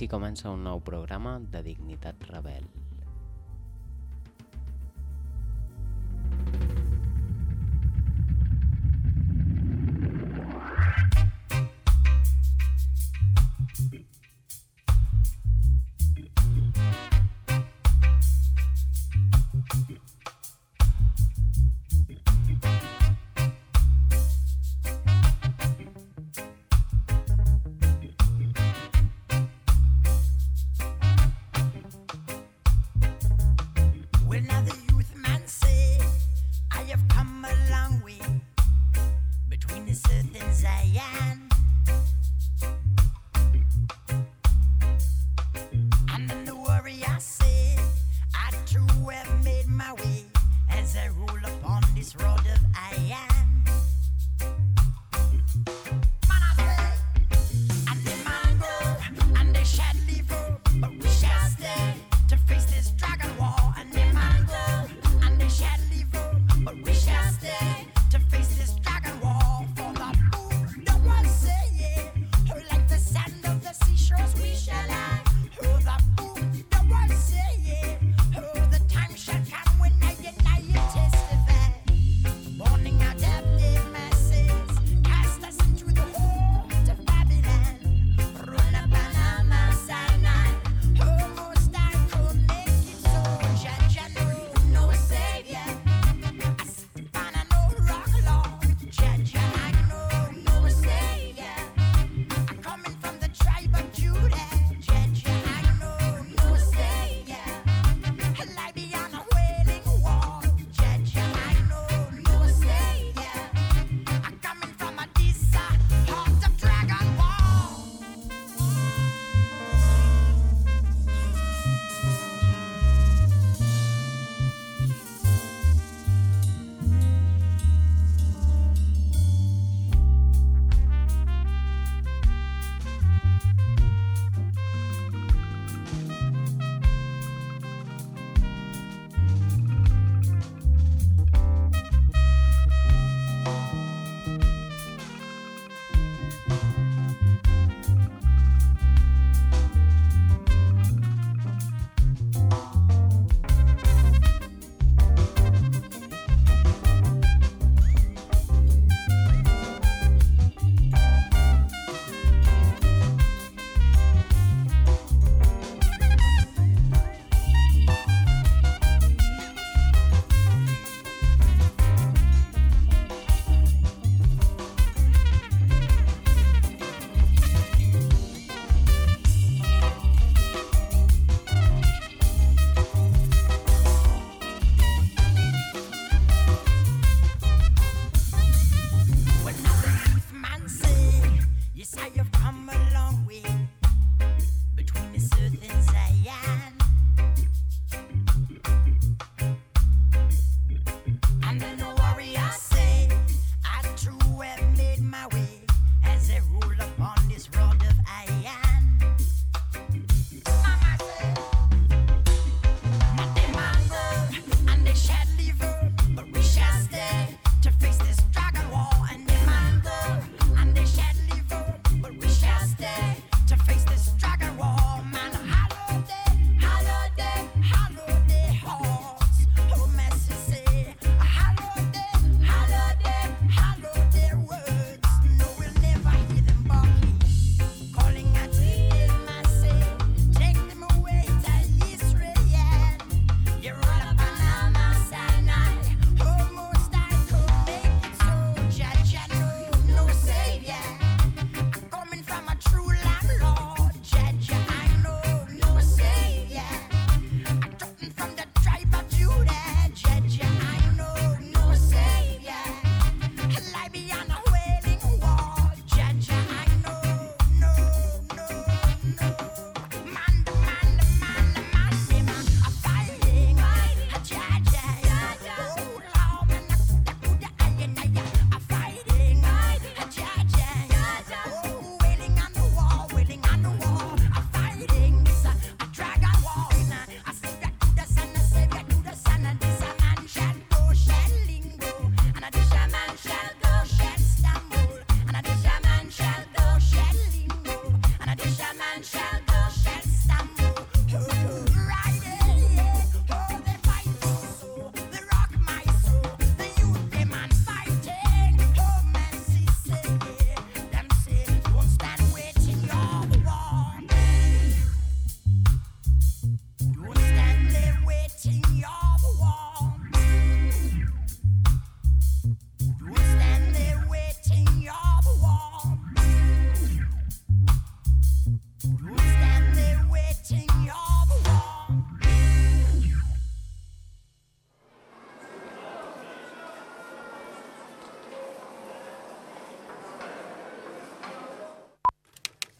Així comença un nou programa de Dignitat Rebel.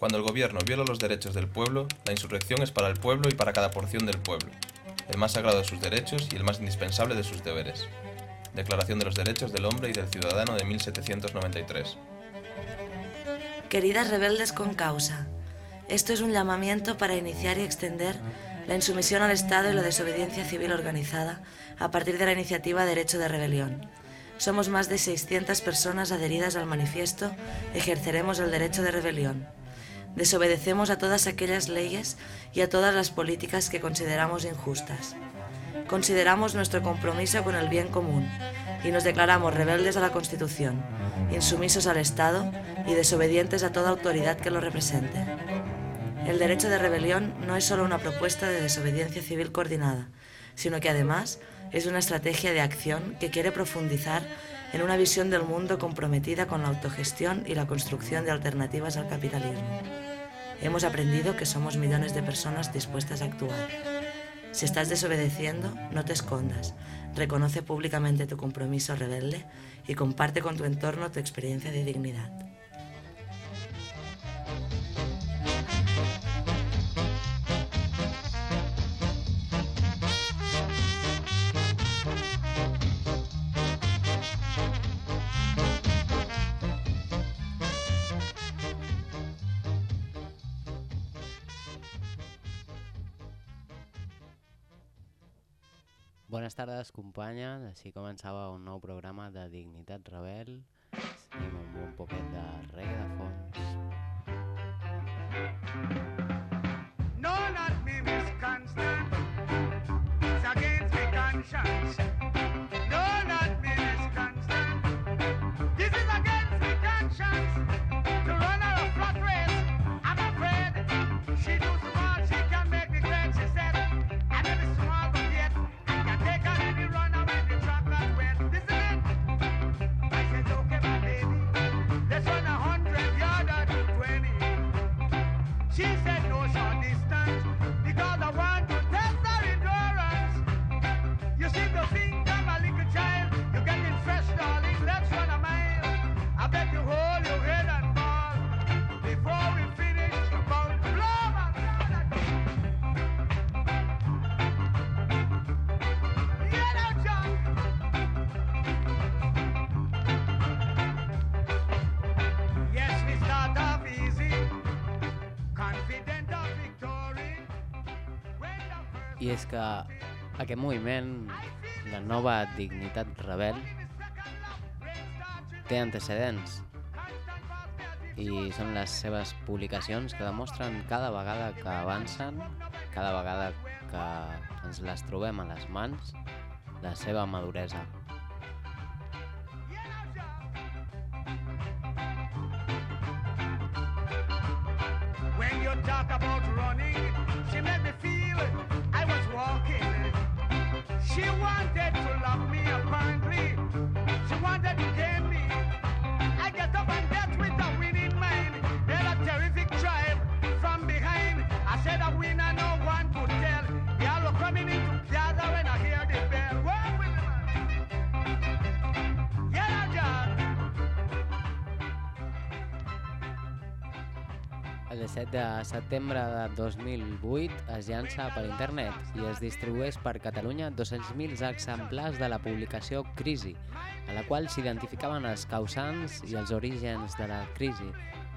Cuando el gobierno viola los derechos del pueblo, la insurrección es para el pueblo y para cada porción del pueblo, el más sagrado de sus derechos y el más indispensable de sus deberes. Declaración de los Derechos del Hombre y del Ciudadano de 1793. Queridas rebeldes con causa, esto es un llamamiento para iniciar y extender la insumisión al Estado y la desobediencia civil organizada a partir de la iniciativa Derecho de Rebelión. Somos más de 600 personas adheridas al manifiesto Ejerceremos el derecho de rebelión. Desobedecemos a todas aquellas leyes y a todas las políticas que consideramos injustas. Consideramos nuestro compromiso con el bien común y nos declaramos rebeldes a la Constitución, insumisos al Estado y desobedientes a toda autoridad que lo represente. El derecho de rebelión no es solo una propuesta de desobediencia civil coordinada, sino que además es una estrategia de acción que quiere profundizar en una visión del mundo comprometida con la autogestión y la construcción de alternativas al capitalismo. Hemos aprendido que somos millones de personas dispuestas a actuar. Si estás desobedeciendo, no te escondas. Reconoce públicamente tu compromiso rebelde y comparte con tu entorno tu experiencia de dignidad. Bones tardes, companyes. Així començava un nou programa de Dignitat Rebel. Amb un poquet de reggae de fons. No, not me, Miss Constant. It's against my conscience. És que aquest moviment, la nova dignitat rebel, té antecedents i són les seves publicacions que demostren cada vegada que avancen, cada vegada que ens les trobem a les mans, la seva maduresa. Setembre de 2008 es llança per internet i es distribueix per Catalunya 200.000 exemplars de la publicació Crisi, a la qual s'identificaven els causants i els orígens de la crisi.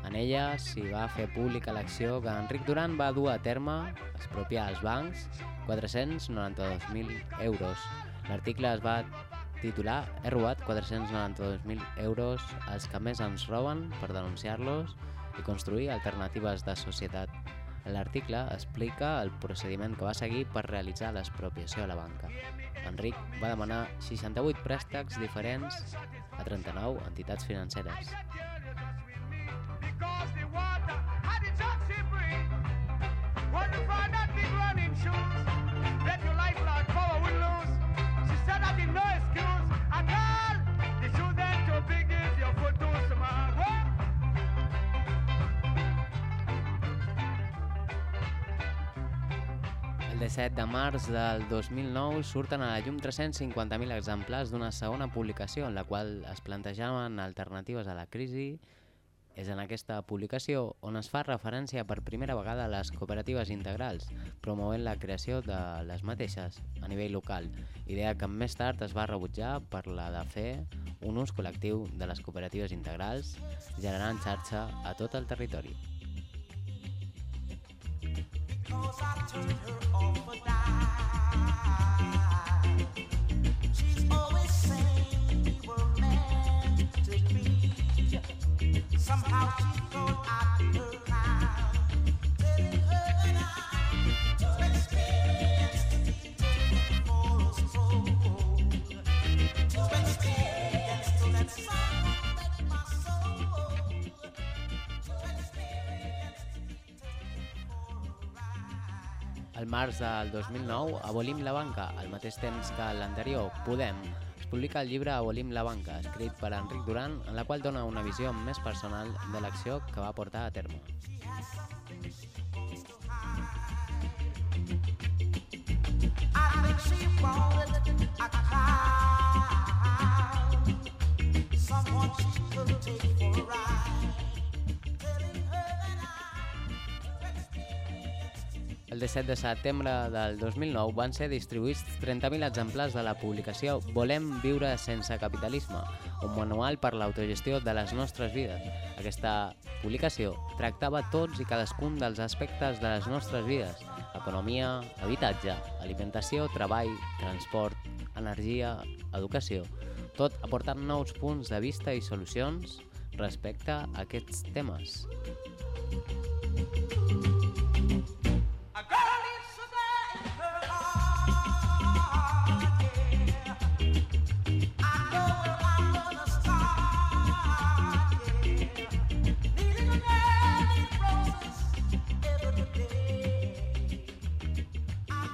En ella s'hi va fer pública l'acció que Enric Duran va dur a terme, expropiar als bancs 492.000 euros. L'article es va titular He robat 492.000 euros als que més ens roben per denunciar-los i construir alternatives de societat. L'article explica el procediment que va seguir per realitzar l'expropiació a la banca. Enric va demanar 68 préstecs diferents a 39 entitats financeres. bet your life like power will lose. She said I did no excuse 17 de març del 2009 surten a la llum 350.000 exemplars d'una segona publicació en la qual es plantejaven alternatives a la crisi És en aquesta publicació on es fa referència per primera vegada a les cooperatives integrals, promovent la creació de les mateixes a nivell local, idea que més tard es va rebutjar per la de fer un ús col·lectiu de les cooperatives integrals, generant xarxa a tot el territori. Somehow she thought I'd her Al març del 2009, Abolim la banca, al mateix temps que l'anterior, Podem, es publica el llibre Abolim la banca, escrit per Enric Duran, en la qual dona una visió més personal de l'acció que va portar a terme. Someone she take for a ride. 17 de setembre del 2009 van ser distribuïts 30.000 exemplars de la publicació Volem viure sense capitalisme, un manual per l'autogestió de les nostres vides. Aquesta publicació tractava tots i cadascun dels aspectes de les nostres vides, economia, habitatge, alimentació, treball, transport, energia, educació, tot aportant nous punts de vista i solucions respecte a aquests temes. A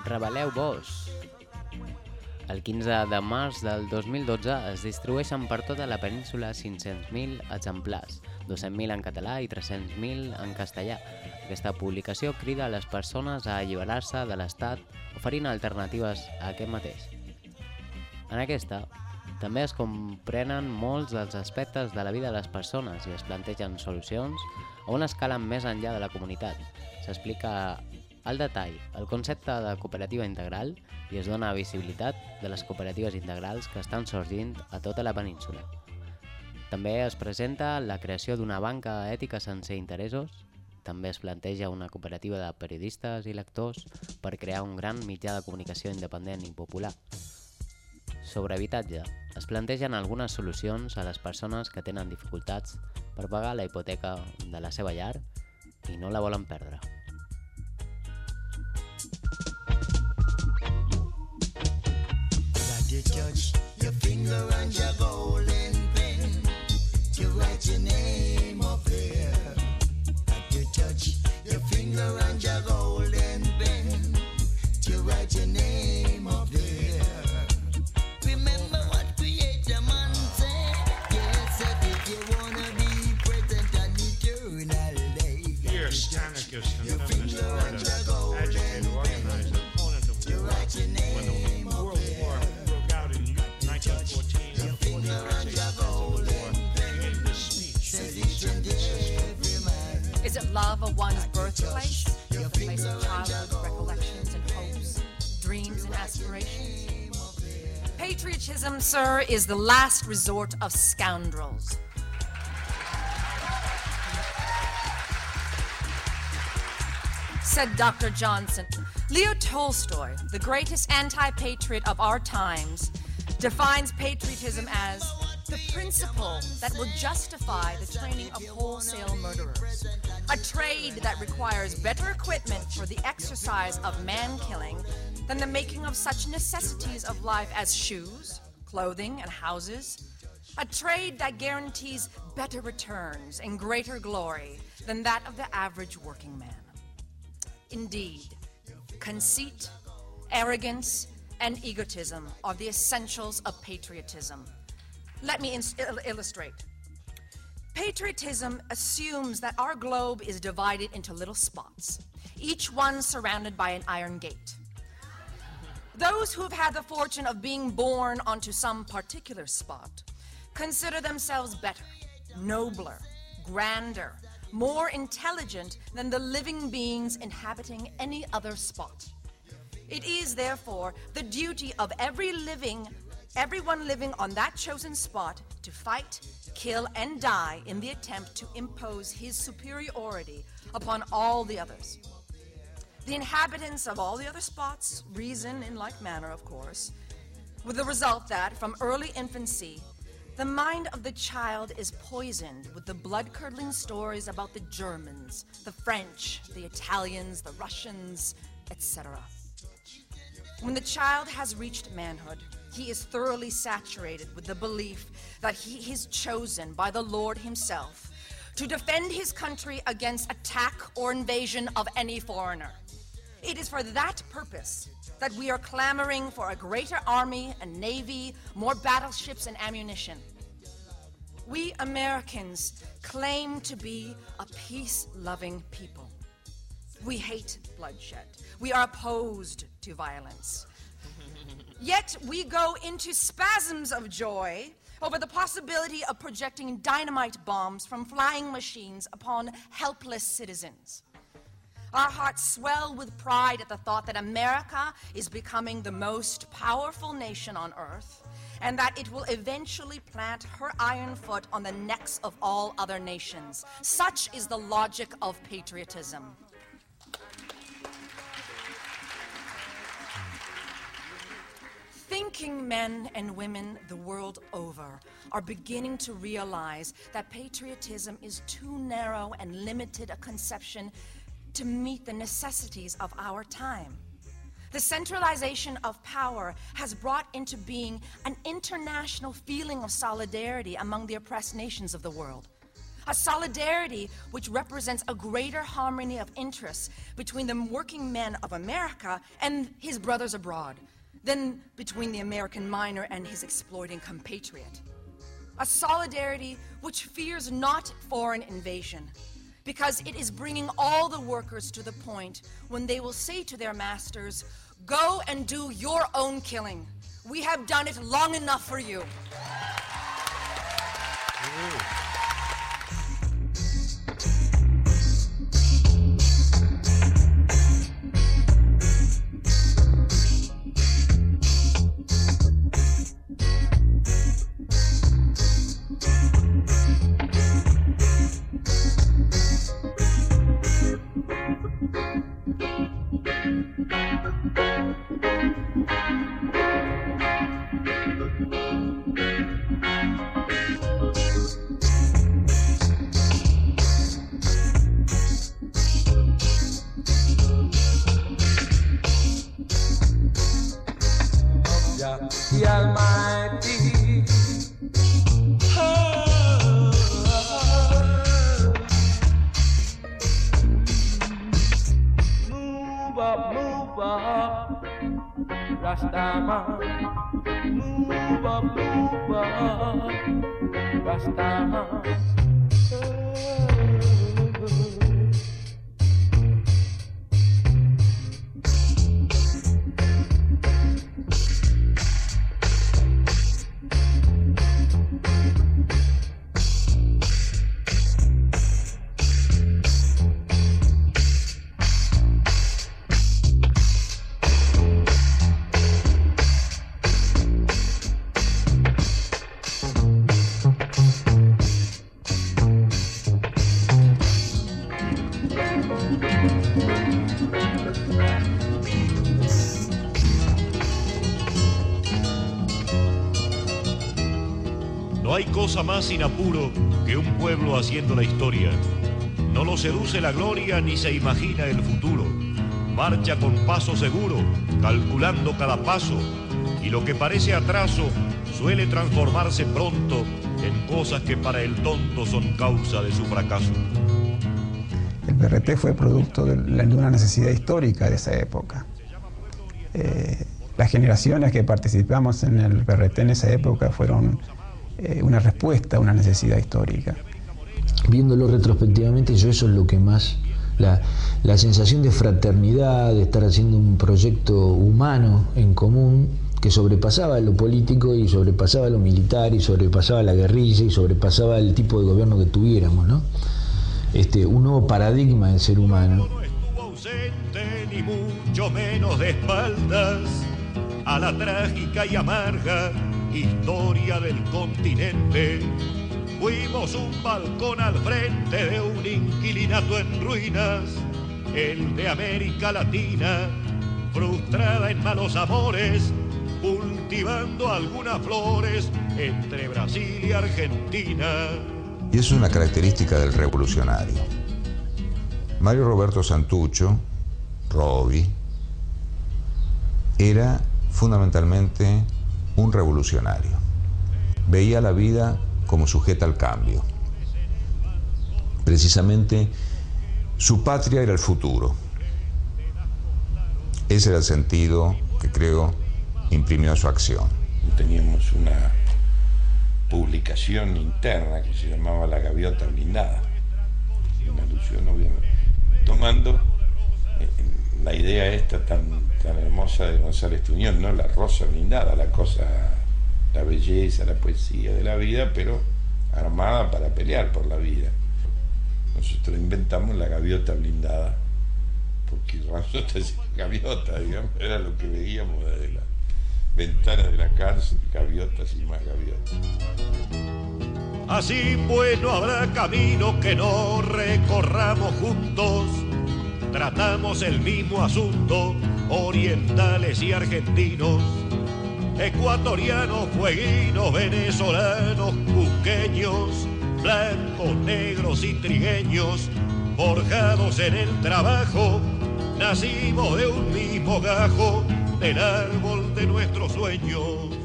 Rebel·leu-vos! El 15 de març del 2012 es distribueixen per tota la península 500.000 exemplars, 200.000 en català i 300.000 en castellà. Aquesta publicació crida a les persones a alliberar-se de l'Estat oferint alternatives a aquest mateix. En aquesta, també es comprenen molts dels aspectes de la vida de les persones i es plantegen solucions a una escala més enllà de la comunitat. S'explica al detall el concepte de cooperativa integral i es dona visibilitat de les cooperatives integrals que estan sorgint a tota la península. També es presenta la creació d'una banca ètica sense interessos, també es planteja una cooperativa de periodistes i lectors per crear un gran mitjà de comunicació independent i popular. Sobre habitatge, es plantegen algunes solucions a les persones que tenen dificultats per pagar la hipoteca de la seva llar i no la volen perdre. You touch your finger and your golden pen to write your name up there. You touch your finger and your golden birthplace? The place of childhood recollections and hopes, dreams and aspirations? Patriotism, sir, is the last resort of scoundrels. Said Dr. Johnson. Leo Tolstoy, the greatest anti patriot of our times, defines patriotism as the principle that will justify the training of wholesale murderers. A trade that requires better equipment for the exercise of man killing than the making of such necessities of life as shoes, clothing, and houses. A trade that guarantees better returns and greater glory than that of the average working man. Indeed, conceit, arrogance, and egotism are the essentials of patriotism. Let me il- illustrate. Patriotism assumes that our globe is divided into little spots, each one surrounded by an iron gate. Those who have had the fortune of being born onto some particular spot consider themselves better, nobler, grander, more intelligent than the living beings inhabiting any other spot. It is, therefore, the duty of every living, everyone living on that chosen spot to fight, kill, and die in the attempt to impose his superiority upon all the others. The inhabitants of all the other spots reason in like manner, of course, with the result that, from early infancy, the mind of the child is poisoned with the blood curdling stories about the Germans, the French, the Italians, the Russians, etc. When the child has reached manhood, he is thoroughly saturated with the belief that he is chosen by the Lord Himself to defend his country against attack or invasion of any foreigner. It is for that purpose that we are clamoring for a greater army and navy, more battleships and ammunition. We Americans claim to be a peace loving people. We hate bloodshed. We are opposed to violence. Yet we go into spasms of joy over the possibility of projecting dynamite bombs from flying machines upon helpless citizens. Our hearts swell with pride at the thought that America is becoming the most powerful nation on earth and that it will eventually plant her iron foot on the necks of all other nations. Such is the logic of patriotism. Thinking men and women the world over are beginning to realize that patriotism is too narrow and limited a conception to meet the necessities of our time. The centralization of power has brought into being an international feeling of solidarity among the oppressed nations of the world. A solidarity which represents a greater harmony of interests between the working men of America and his brothers abroad than between the American miner and his exploiting compatriot. A solidarity which fears not foreign invasion, because it is bringing all the workers to the point when they will say to their masters, Go and do your own killing. We have done it long enough for you. Jah, más sin apuro que un pueblo haciendo la historia. No lo seduce la gloria ni se imagina el futuro. Marcha con paso seguro, calculando cada paso, y lo que parece atraso suele transformarse pronto en cosas que para el tonto son causa de su fracaso. El PRT fue producto de una necesidad histórica de esa época. Eh, las generaciones que participamos en el PRT en esa época fueron eh, una respuesta a una necesidad histórica. Viéndolo retrospectivamente, yo eso es lo que más, la, la sensación de fraternidad, de estar haciendo un proyecto humano en común, que sobrepasaba lo político y sobrepasaba lo militar y sobrepasaba la guerrilla y sobrepasaba el tipo de gobierno que tuviéramos, ¿no? Este, un nuevo paradigma del ser humano. ausente ni mucho menos de espaldas a la trágica y amarga historia del continente. Fuimos un balcón al frente de un inquilinato en ruinas, el de América Latina, frustrada en malos amores, cultivando algunas flores entre Brasil y Argentina. Y es una característica del revolucionario. Mario Roberto Santuccio, Robi, era fundamentalmente un revolucionario. Veía la vida como sujeta al cambio. Precisamente su patria era el futuro. Ese era el sentido que creo imprimió a su acción. Teníamos una publicación interna que se llamaba La Gaviota Blindada, una alusión obviamente, tomando la idea esta tan, tan hermosa de González Tuñón, ¿no? la rosa blindada, la cosa, la belleza, la poesía de la vida, pero armada para pelear por la vida. Nosotros inventamos la gaviota blindada, porque nosotros es gaviota, digamos, era lo que veíamos desde la ventana de la cárcel, gaviotas y más gaviotas. Así pues no habrá camino que no recorramos juntos. Tratamos el mismo asunto, orientales y argentinos, ecuatorianos, fueguinos, venezolanos, cusqueños, blancos, negros y trigueños, forjados en el trabajo, nacimos de un mismo gajo, del árbol de nuestros sueños.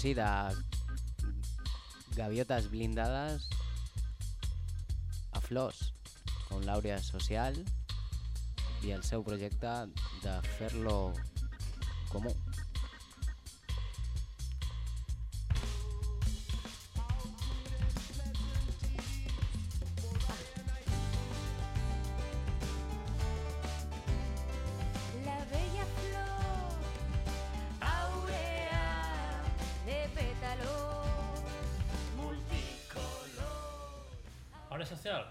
Sí, de gaviotes blindades a flors, con l'àurea social i el seu projecte de fer-lo comú. Obra social,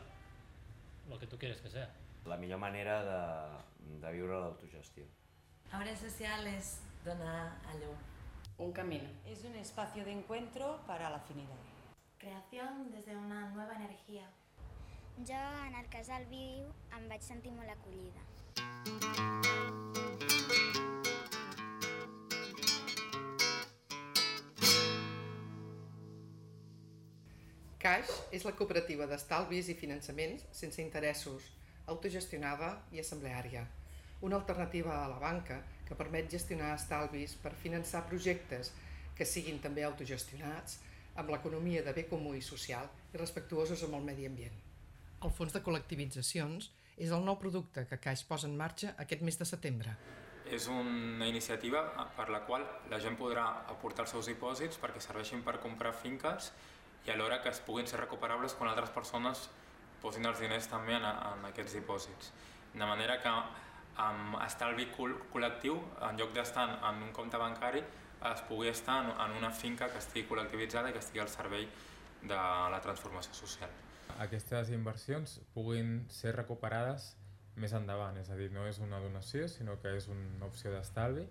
lo que tú quieres que sea. La millor manera de, de viure l'autogestió. Ahora social es donar a llum. Un camino. Es un espacio de encuentro para la afinidad. Creación desde una nueva energía. Jo en el casal Viu em vaig sentir molt acollida. CAIX és la cooperativa d'estalvis i finançaments sense interessos, autogestionada i assembleària. Una alternativa a la banca que permet gestionar estalvis per finançar projectes que siguin també autogestionats, amb l'economia de bé comú i social i respectuosos amb el medi ambient. El fons de col·lectivitzacions és el nou producte que CAIX posa en marxa aquest mes de setembre. És una iniciativa per la qual la gent podrà aportar els seus dipòsits perquè serveixin per comprar finques i alhora que es puguin ser recuperables quan altres persones posin els diners també en, en aquests dipòsits. De manera que amb estalvi col col·lectiu, en lloc d'estar en, en un compte bancari, es pugui estar en, en una finca que estigui col·lectivitzada i que estigui al servei de la transformació social. Aquestes inversions puguin ser recuperades més endavant, és a dir, no és una donació, sinó que és una opció d'estalvi,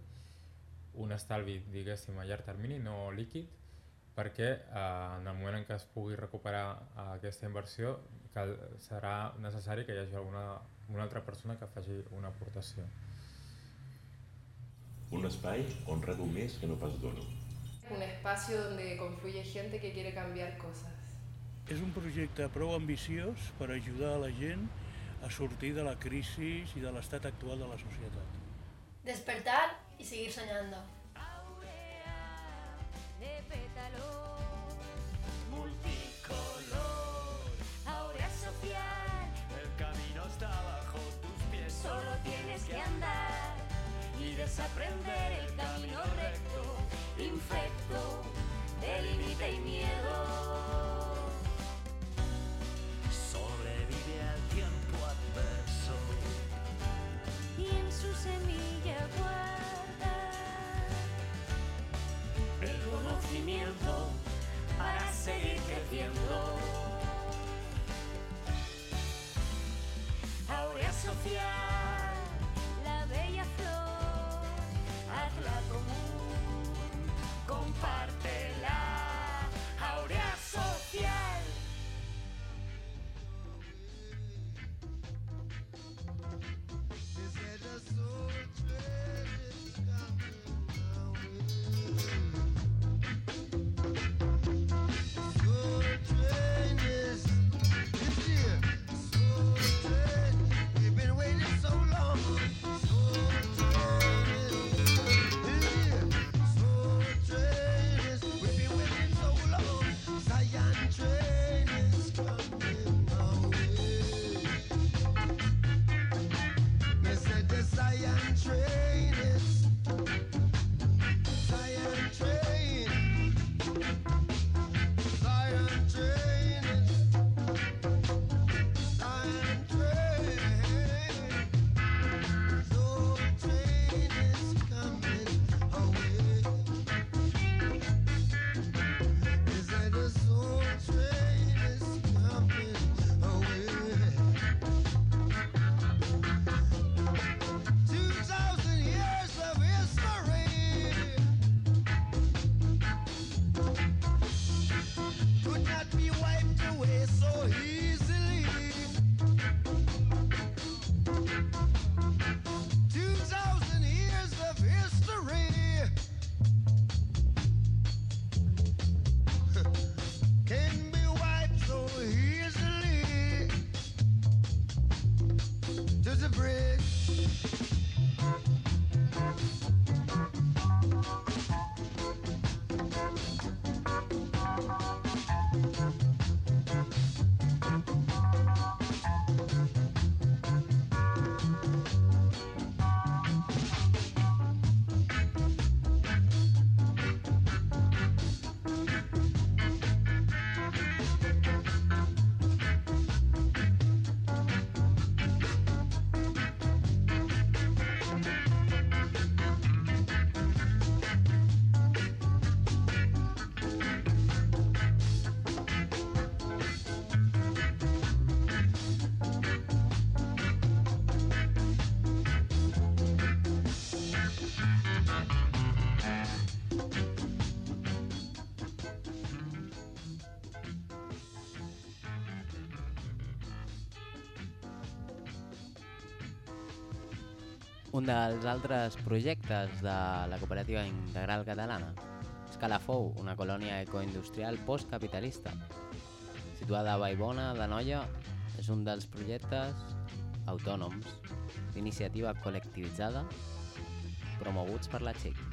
un estalvi, diguéssim, a llarg termini, no líquid, perquè eh, en el moment en què es pugui recuperar eh, aquesta inversió cal, serà necessari que hi hagi alguna, una altra persona que faci una aportació. Un espai on redo més que no pas dono. Un espacio donde confluye gente que quiere cambiar cosas. És un projecte prou ambiciós per ajudar a la gent a sortir de la crisi i de l'estat actual de la societat. Despertar y seguir soñando. De pétalos multicolor. Ahora social. El camino está bajo tus pies. tienes que andar y desaprender el camino recto, infecto de límite y miedo. Sobrevive al tiempo adverso. y en su semilla seguir creciendo. Aurea social, la bella flor, hazla común, compártela. Un dels altres projectes de la cooperativa integral catalana és Calafou, una colònia ecoindustrial postcapitalista. Situada a Vallbona de Noia, és un dels projectes autònoms d'iniciativa col·lectivitzada promoguts per la XIC.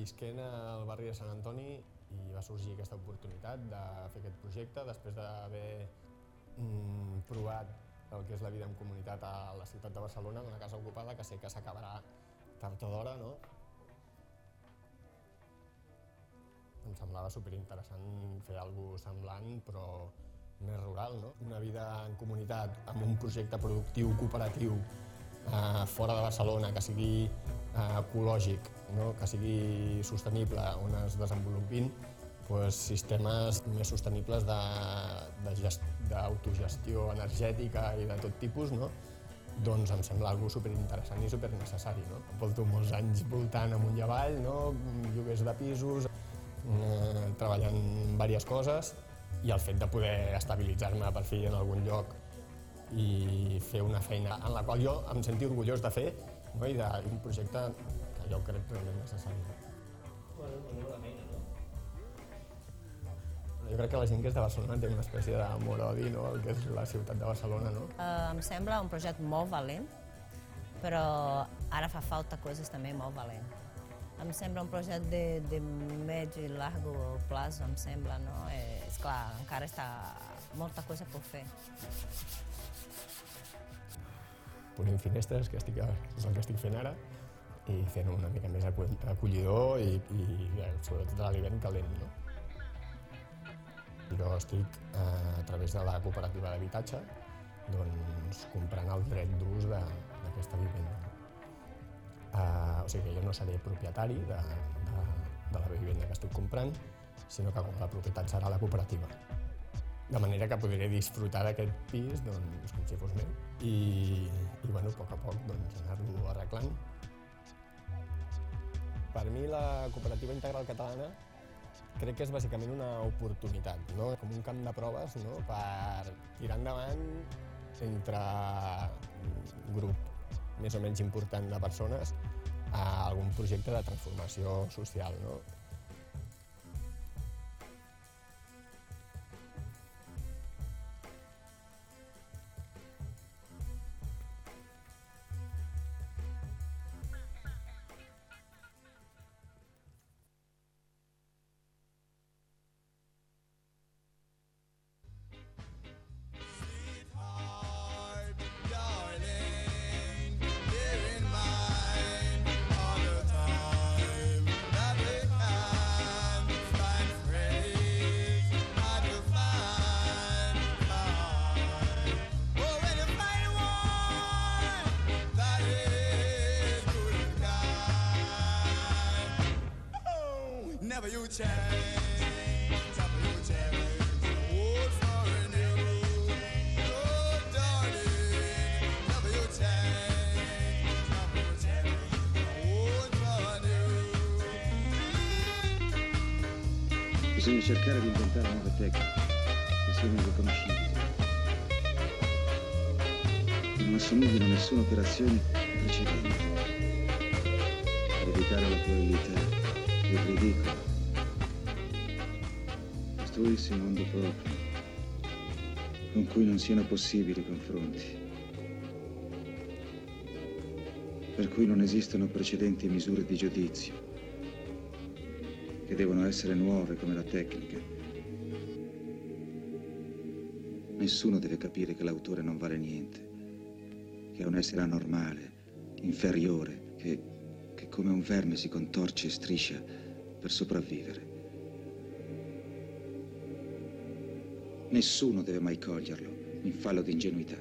Visquent al barri de Sant Antoni i va sorgir aquesta oportunitat de fer aquest projecte després d'haver mm, provat el que és la vida en comunitat a la ciutat de Barcelona, en una casa ocupada, que sé que s'acabarà tard o d'hora, no? Em semblava superinteressant fer alguna cosa semblant, però més rural, no? Una vida en comunitat, amb un projecte productiu, cooperatiu, eh, fora de Barcelona, que sigui eh, ecològic, no? que sigui sostenible, on es desenvolupin pues, sistemes més sostenibles d'autogestió energètica i de tot tipus, no? doncs em sembla algo superinteressant i supernecessari. No? Porto molts anys voltant amunt i avall, no? lloguers de pisos, eh, treballant diverses coses i el fet de poder estabilitzar-me per fi en algun lloc i fer una feina en la qual jo em senti orgullós de fer no? i d'un projecte que jo crec realment necessari. Jo crec que la gent que és de Barcelona té una espècie d'amor-odi no? el que és la ciutat de Barcelona. No? Eh, em sembla un projecte molt valent però ara fa falta coses també molt valents. Em sembla un projecte de, de mig i largo plazo, em sembla, no? Eh, és clar, encara està molta cosa per fer. Polint finestres, que estic, és el que estic fent ara, i fent una mica més acollidor i, i eh, sobretot a l'hivern calent. No? Jo estic eh, a través de la cooperativa d'habitatge doncs, comprant el dret d'ús d'aquesta vivenda. Eh, o sigui que jo no seré propietari de, de, de la vivenda que estic comprant, sinó que la propietat serà la cooperativa. De manera que podré disfrutar d'aquest pis doncs, com si fos meu i, i bueno, a poc a poc doncs, anar-lo arreglant. Per mi la cooperativa integral catalana crec que és bàsicament una oportunitat, no? com un camp de proves no? per tirar endavant entre un grup més o menys important de persones a algun projecte de transformació social. No? Bisogna cercare di inventare nuove tecniche che siano riconoscibili. Non assomiglino a nessuna operazione precedente. Per evitare la puerilità, il ridicolo. Costruirsi un mondo proprio, con cui non siano possibili confronti. Per cui non esistono precedenti misure di giudizio che devono essere nuove come la tecnica. Nessuno deve capire che l'autore non vale niente, che è un essere anormale, inferiore, che, che come un verme si contorce e striscia per sopravvivere. Nessuno deve mai coglierlo in fallo di ingenuità.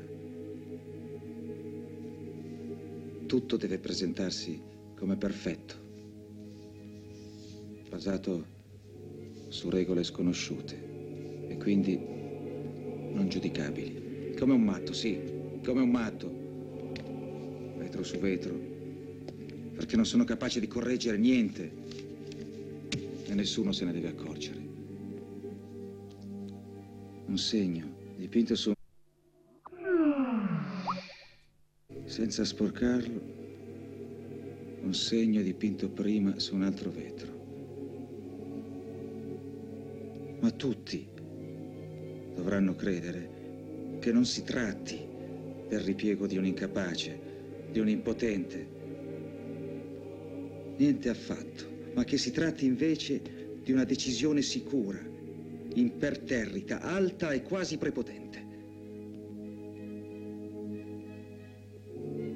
Tutto deve presentarsi come perfetto, basato su regole sconosciute e quindi non giudicabili. Come un matto, sì, come un matto, vetro su vetro, perché non sono capace di correggere niente e nessuno se ne deve accorgere. Un segno dipinto su senza sporcarlo, un segno dipinto prima su un altro vetro. Ma tutti dovranno credere che non si tratti del ripiego di un incapace, di un impotente. Niente affatto, ma che si tratti invece di una decisione sicura, imperterrita, alta e quasi prepotente.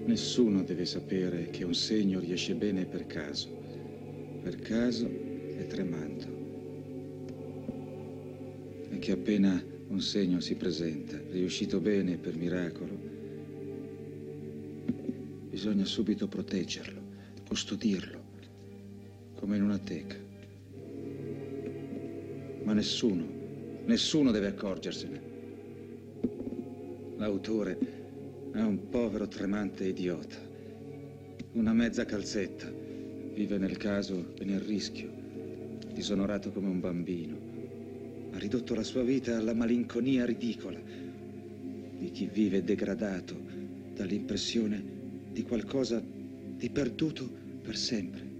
Nessuno deve sapere che un segno riesce bene per caso, per caso e tremando. Che appena un segno si presenta, riuscito bene per miracolo, bisogna subito proteggerlo, custodirlo, come in una teca. Ma nessuno, nessuno deve accorgersene. L'autore è un povero tremante idiota, una mezza calzetta, vive nel caso e nel rischio, disonorato come un bambino. Ha ridotto la sua vita alla malinconia ridicola di chi vive degradato dall'impressione di qualcosa di perduto per sempre.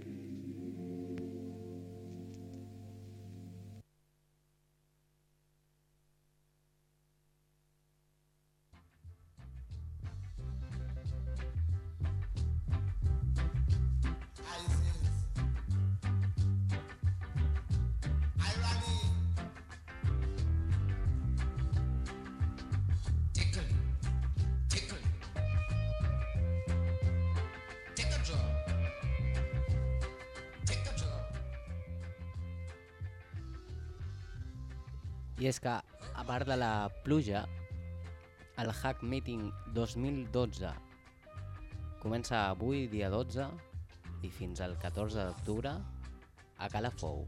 És que, a part de la pluja, el Hack Meeting 2012 comença avui, dia 12, i fins al 14 d'octubre a Calafou.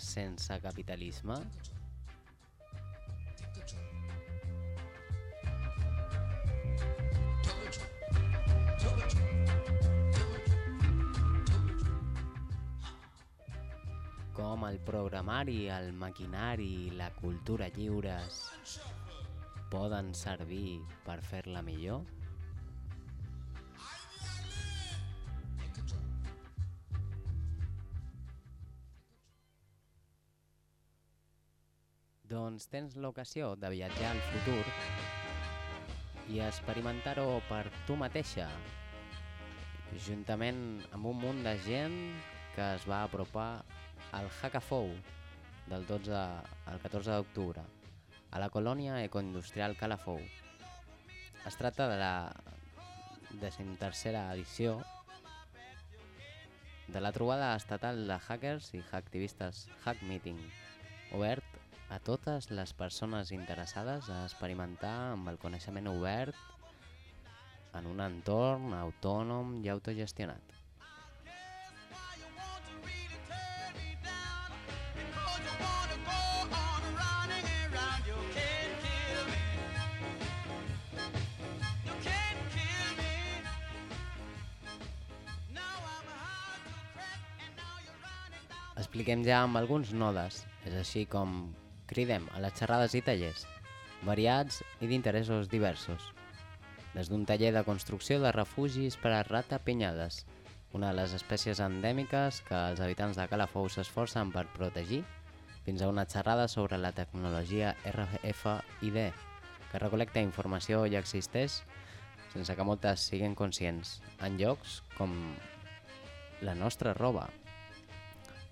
Sense capitalisme? Com el programari, el maquinari i la cultura lliures poden servir per fer-la millor? Doncs tens l'ocasió de viatjar al futur i experimentar-ho per tu mateixa, juntament amb un munt de gent que es va apropar al Hackafou del 12 al 14 d'octubre a la colònia ecoindustrial Calafou. Es tracta de la decimotercera edició de la trobada estatal de hackers i hacktivistes Hack Meeting, obert a totes les persones interessades a experimentar amb el coneixement obert en un entorn autònom i autogestionat. Expliquem ja amb alguns nodes, és així com cridem a les xerrades i tallers, variats i d'interessos diversos. Des d'un taller de construcció de refugis per a ratapenyades, una de les espècies endèmiques que els habitants de Calafou s'esforcen per protegir, fins a una xerrada sobre la tecnologia RFID, que recolecta informació i existeix sense que moltes siguin conscients, en llocs com la nostra roba.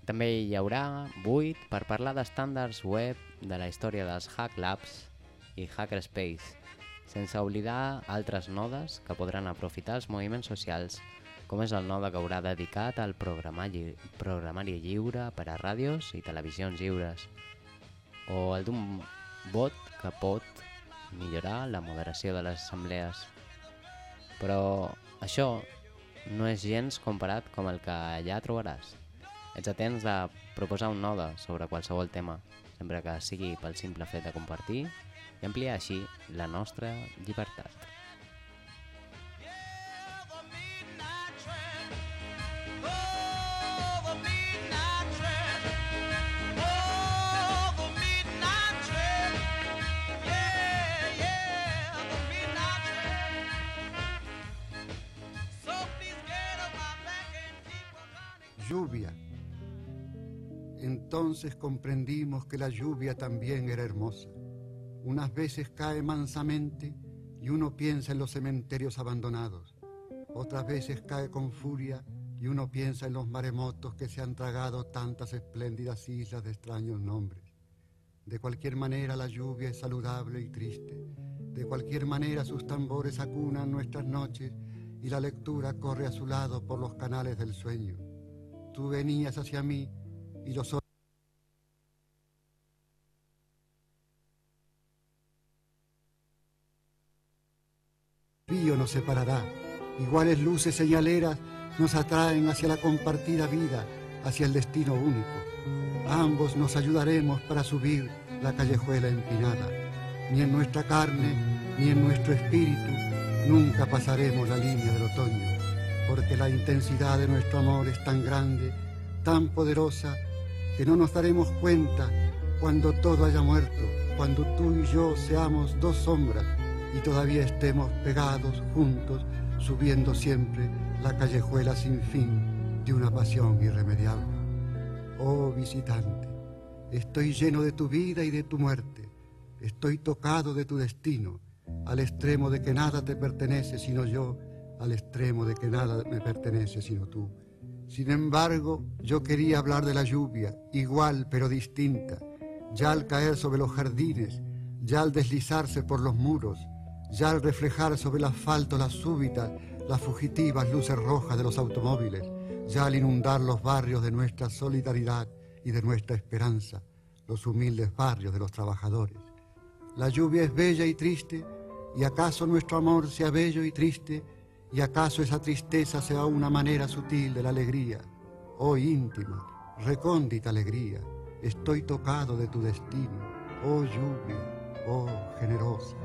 També hi haurà 8 per parlar d'estàndards web, de la història dels Hack Labs i Hackerspace, sense oblidar altres nodes que podran aprofitar els moviments socials, com és el node que haurà dedicat al programari, programari lliure per a ràdios i televisions lliures, o el d'un vot que pot millorar la moderació de les assemblees. Però això no és gens comparat com el que allà trobaràs. Ets a temps de proposar un node sobre qualsevol tema, sempre que sigui pel simple fet de compartir i ampliar així la nostra llibertat. Entonces comprendimos que la lluvia también era hermosa. Unas veces cae mansamente y uno piensa en los cementerios abandonados. Otras veces cae con furia y uno piensa en los maremotos que se han tragado tantas espléndidas islas de extraños nombres. De cualquier manera la lluvia es saludable y triste. De cualquier manera sus tambores acunan nuestras noches y la lectura corre a su lado por los canales del sueño. Tú venías hacia mí y los separará. Iguales luces señaleras nos atraen hacia la compartida vida, hacia el destino único. Ambos nos ayudaremos para subir la callejuela empinada. Ni en nuestra carne, ni en nuestro espíritu, nunca pasaremos la línea del otoño, porque la intensidad de nuestro amor es tan grande, tan poderosa, que no nos daremos cuenta cuando todo haya muerto, cuando tú y yo seamos dos sombras y todavía estemos pegados juntos, subiendo siempre la callejuela sin fin de una pasión irremediable. Oh visitante, Estoy lleno de tu vida y de tu muerte. Estoy tocado de tu destino, al extremo de que nada te pertenece sino yo, al extremo de que nada me pertenece sino tú. Sin embargo, yo quería hablar de la lluvia, igual pero distinta, ya al caer sobre los jardines, ya al deslizarse por los muros, ya al reflejar sobre el asfalto las súbitas, las fugitivas luces rojas de los automóviles, ya al inundar los barrios de nuestra solidaridad y de nuestra esperanza, los humildes barrios de los trabajadores. La lluvia es bella y triste, y acaso nuestro amor sea bello y triste, y acaso esa tristeza sea una manera sutil de la alegría. Oh íntima, recóndita alegría, estoy tocado de tu destino. Oh lluvia, oh generosa.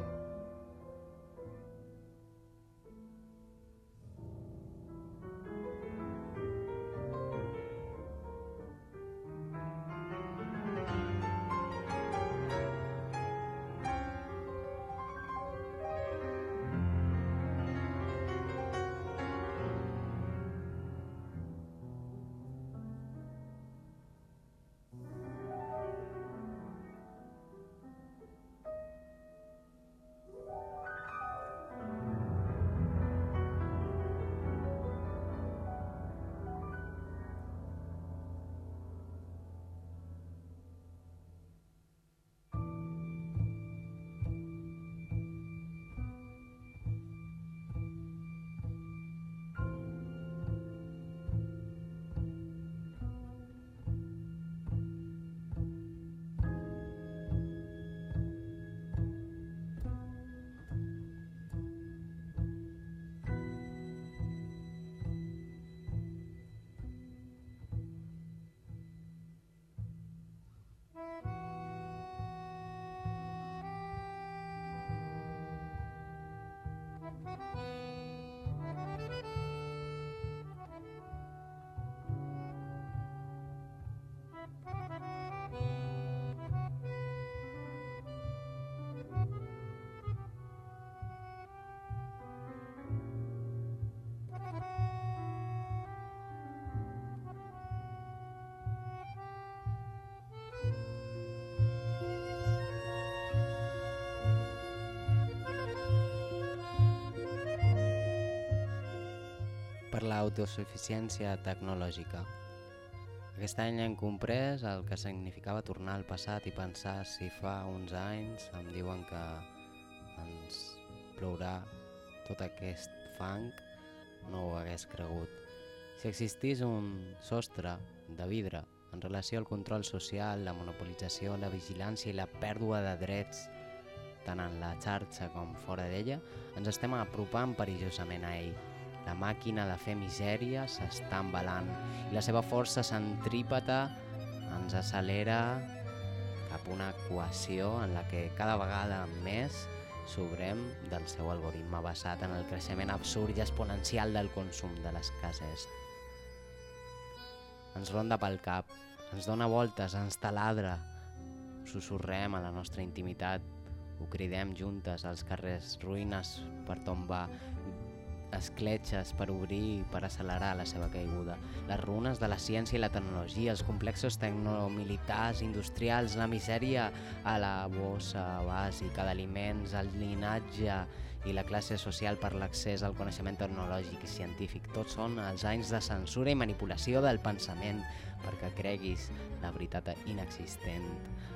Per l'autosuficiència tecnològica. Aquest any hem comprès el que significava tornar al passat i pensar si fa uns anys em diuen que ens plourà tot aquest fang, no ho hagués cregut. Si existís un sostre de vidre en relació al control social, la monopolització, la vigilància i la pèrdua de drets tant en la xarxa com fora d'ella, ens estem apropant perillosament a ell. La màquina de fer misèria s'està embalant i la seva força centrípeta ens accelera cap a una equació en la que cada vegada més sobrem del seu algoritme basat en el creixement absurd i exponencial del consum de l'escassesa. Ens ronda pel cap, ens dona voltes, ens taladra, susurrem a la nostra intimitat, ho cridem juntes als carrers, ruïnes per tombar, escletxes per obrir i per accelerar la seva caiguda, les runes de la ciència i la tecnologia, els complexos tecnomilitars, industrials, la misèria a la bossa bàsica d'aliments, el linatge i la classe social per l'accés al coneixement tecnològic i científic. Tots són els anys de censura i manipulació del pensament perquè creguis la veritat inexistent,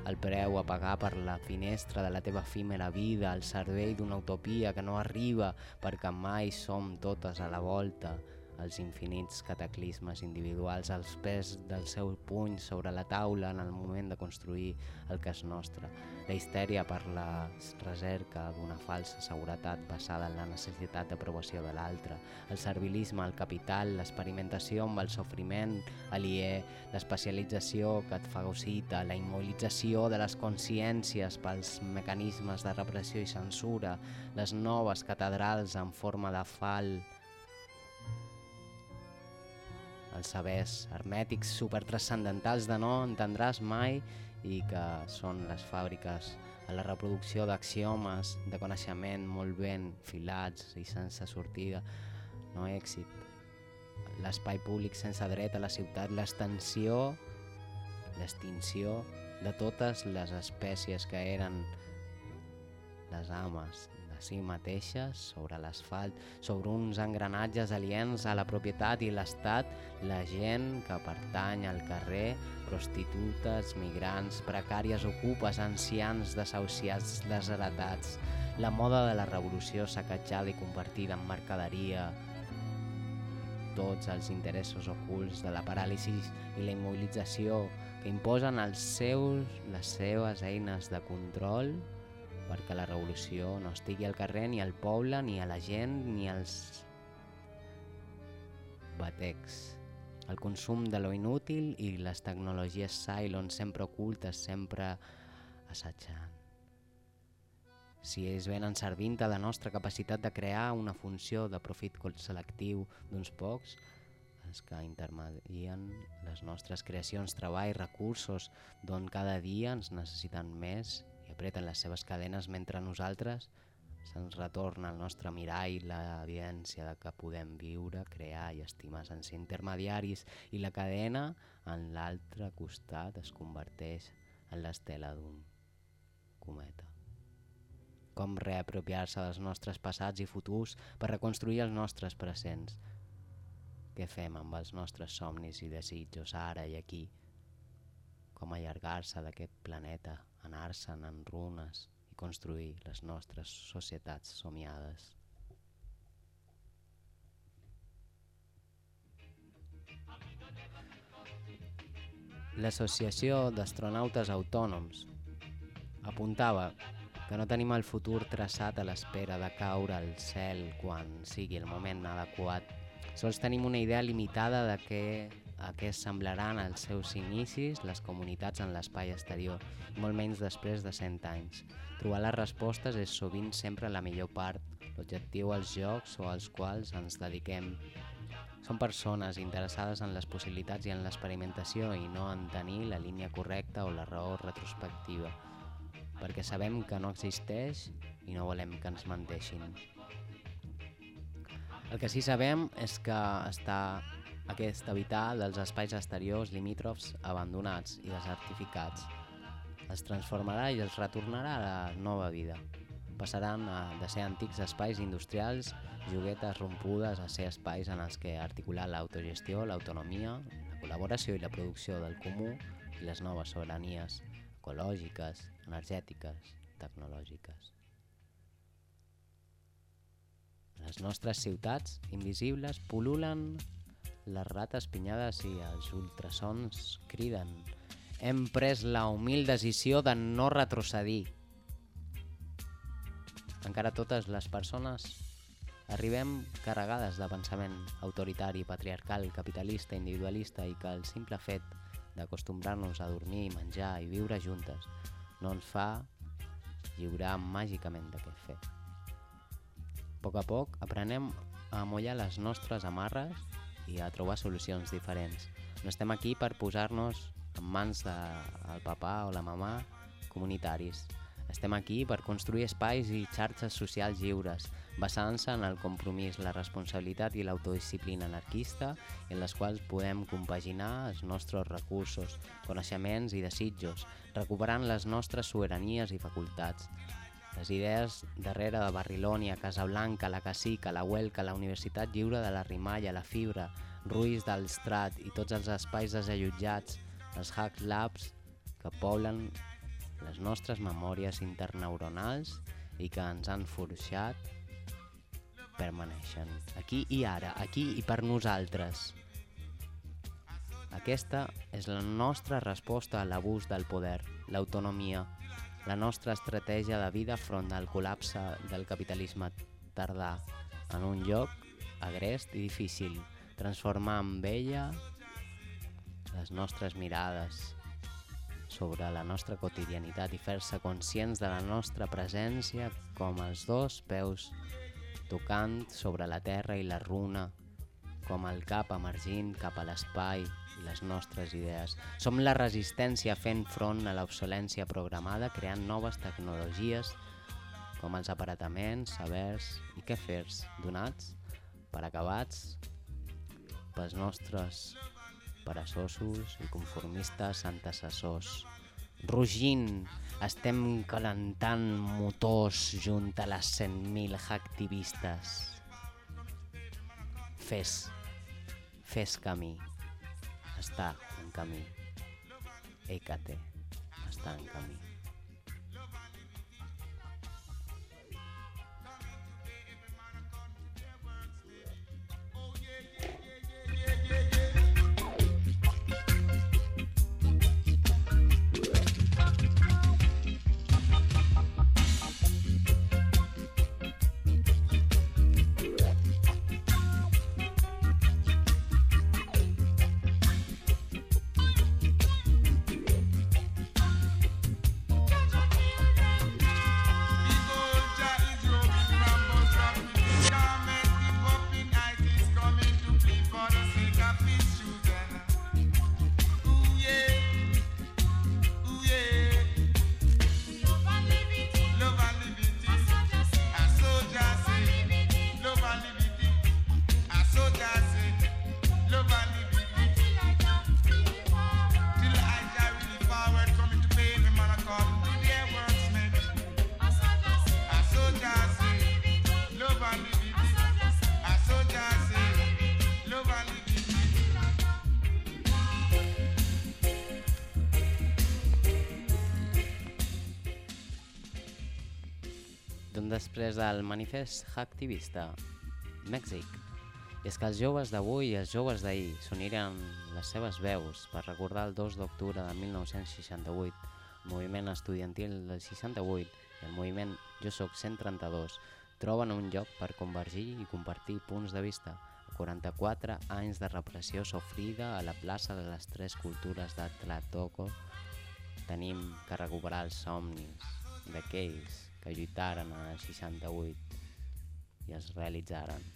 el preu a pagar per la finestra de la teva efímera vida, el servei d'una utopia que no arriba perquè mai som totes a la volta, els infinits cataclismes individuals, els pes del seu puny sobre la taula en el moment de construir el que és nostre, la histèria per la recerca d'una falsa seguretat basada en la necessitat d'aprovació de l'altre, el servilisme al capital, l'experimentació amb el sofriment aliè, l'especialització que et fagocita, la immobilització de les consciències pels mecanismes de repressió i censura, les noves catedrals en forma de fal, els sabers hermètics supertranscendentals de no entendràs mai i que són les fàbriques a la reproducció d'axiomes de coneixement molt ben filats i sense sortida, no èxit. L'espai públic sense dret a la ciutat, l'extensió, l'extinció de totes les espècies que eren les ames si mateixes sobre l'asfalt, sobre uns engranatges aliens a la propietat i l'estat, la gent que pertany al carrer, prostitutes, migrants, precàries, ocupes, ancians, desahuciats, desheretats, la moda de la revolució sacatjada i convertida en mercaderia, tots els interessos ocults de la paràlisi i la immobilització que imposen els seus, les seves eines de control perquè la revolució no estigui al carrer ni al poble, ni a la gent, ni als batecs. El consum de lo inútil i les tecnologies Cylon sempre ocultes, sempre assajant. Si ells venen servint a la nostra capacitat de crear una funció de profit selectiu d'uns pocs, els que intermedien les nostres creacions, treball, recursos, d'on cada dia ens necessiten més i apreten les seves cadenes mentre nosaltres se'ns retorna el nostre mirall l'evidència de que podem viure, crear i estimar sense intermediaris i la cadena en l'altre costat es converteix en l'estela d'un cometa. Com reapropiar-se dels nostres passats i futurs per reconstruir els nostres presents. Què fem amb els nostres somnis i desitjos ara i aquí? Com allargar-se d'aquest planeta, anar-se'n en runes i construir les nostres societats somiades. L'Associació d'Astronautes Autònoms apuntava que no tenim el futur traçat a l'espera de caure al cel quan sigui el moment adequat. Sols tenim una idea limitada de què, a què semblaran els seus inicis les comunitats en l'espai exterior, molt menys després de 100 anys. Trobar les respostes és sovint sempre la millor part, l'objectiu als jocs o als quals ens dediquem. Són persones interessades en les possibilitats i en l'experimentació i no en tenir la línia correcta o la raó retrospectiva, perquè sabem que no existeix i no volem que ens menteixin. El que sí sabem és que està aquest habitat dels espais exteriors limítrofs abandonats i desertificats. Es transformarà i els retornarà a la nova vida. Passaran a, de ser antics espais industrials, juguetes rompudes, a ser espais en els que articular l'autogestió, l'autonomia, la col·laboració i la producció del comú i les noves sobiranies ecològiques, energètiques, tecnològiques. Les nostres ciutats invisibles pululen les rates pinyades i els ultrasons criden. Hem pres la humil decisió de no retrocedir. Encara totes les persones arribem carregades de pensament autoritari, patriarcal, capitalista, individualista i que el simple fet d'acostumbrar-nos a dormir, menjar i viure juntes no ens fa lliurar màgicament d'aquest fet. A poc a poc aprenem a amollar les nostres amarres i a trobar solucions diferents. No estem aquí per posar-nos en mans del papà o la mamà comunitaris. Estem aquí per construir espais i xarxes socials lliures, basant-se en el compromís, la responsabilitat i l'autodisciplina anarquista en les quals podem compaginar els nostres recursos, coneixements i desitjos, recuperant les nostres sobiranies i facultats. Les idees darrere de Barrilònia, Casablanca, la Casica, la Huelca, la Universitat Lliure de la Rimalla, la Fibra, Ruiz del Strat i tots els espais desallotjats, els Hack Labs que poblen les nostres memòries interneuronals i que ens han forjat permaneixen. Aquí i ara, aquí i per nosaltres. Aquesta és la nostra resposta a l'abús del poder, l'autonomia, la nostra estratègia de vida front al col·lapse del capitalisme tardà en un lloc agrest i difícil, transformar en vella les nostres mirades sobre la nostra quotidianitat i fer-se conscients de la nostra presència com els dos peus tocant sobre la terra i la runa, com el cap emergint cap a l'espai i les nostres idees. Som la resistència fent front a l'obsolència programada, creant noves tecnologies com els aparataments, sabers i què fers donats per acabats pels nostres peresosos i conformistes antecessors. rugint, estem calentant motors junt a les 100.000 activistes. Fes, fes camí, està en camí. Écate, està en camí. Després del manifest activista, Mèxic. I és que els joves d'avui i els joves d'ahir s'uniren les seves veus per recordar el 2 d'octubre de 1968, el moviment estudiantil del 68 i el moviment Jo soc 132 troben un lloc per convergir i compartir punts de vista. A 44 anys de repressió sofrida a la plaça de les Tres Cultures de Tlatoco. Tenim que recuperar els somnis d'aquells que lluitaren en el 68 i es realitzaren.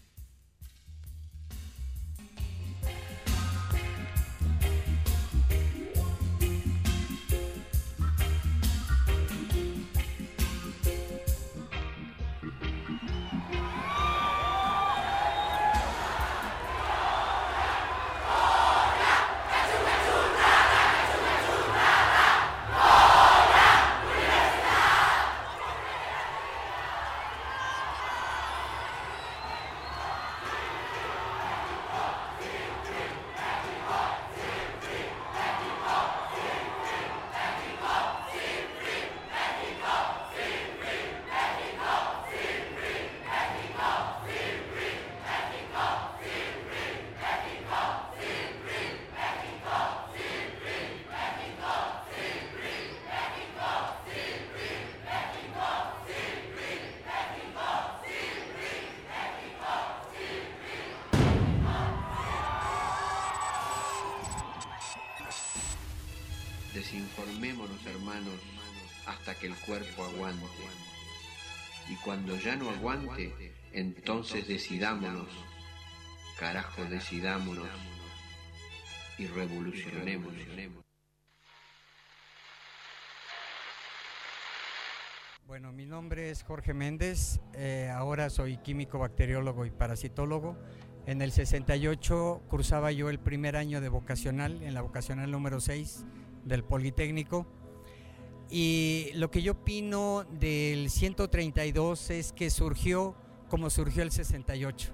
Hasta que el cuerpo aguante. Y cuando ya no aguante, entonces decidámonos. Carajo, decidámonos. Y revolucionemos. Bueno, mi nombre es Jorge Méndez, eh, ahora soy químico, bacteriólogo y parasitólogo. En el 68 cursaba yo el primer año de vocacional, en la vocacional número 6 del Politécnico. Y lo que yo opino del 132 es que surgió como surgió el 68,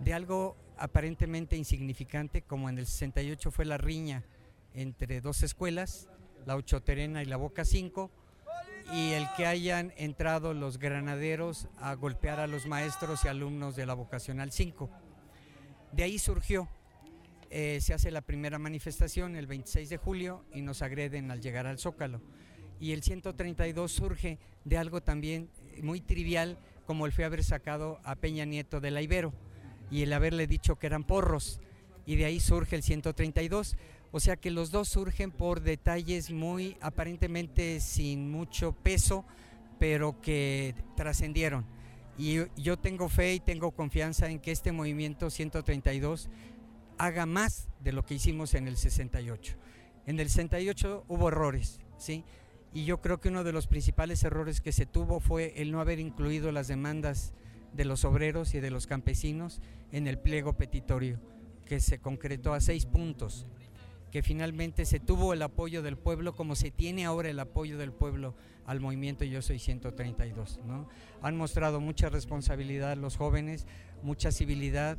de algo aparentemente insignificante, como en el 68 fue la riña entre dos escuelas, la Ocho Terena y la Boca 5, y el que hayan entrado los granaderos a golpear a los maestros y alumnos de la vocacional 5. De ahí surgió, eh, se hace la primera manifestación el 26 de julio y nos agreden al llegar al Zócalo. Y el 132 surge de algo también muy trivial como el fue haber sacado a Peña Nieto de la Ibero y el haberle dicho que eran porros. Y de ahí surge el 132. O sea que los dos surgen por detalles muy aparentemente sin mucho peso, pero que trascendieron. Y yo tengo fe y tengo confianza en que este movimiento 132 haga más de lo que hicimos en el 68. En el 68 hubo errores, ¿sí? Y yo creo que uno de los principales errores que se tuvo fue el no haber incluido las demandas de los obreros y de los campesinos en el pliego petitorio, que se concretó a seis puntos. que finalmente se tuvo el apoyo del pueblo como se tiene ahora el apoyo del pueblo al movimiento Yo Soy 132. ¿no? Han mostrado mucha responsabilidad los jóvenes, mucha civilidad.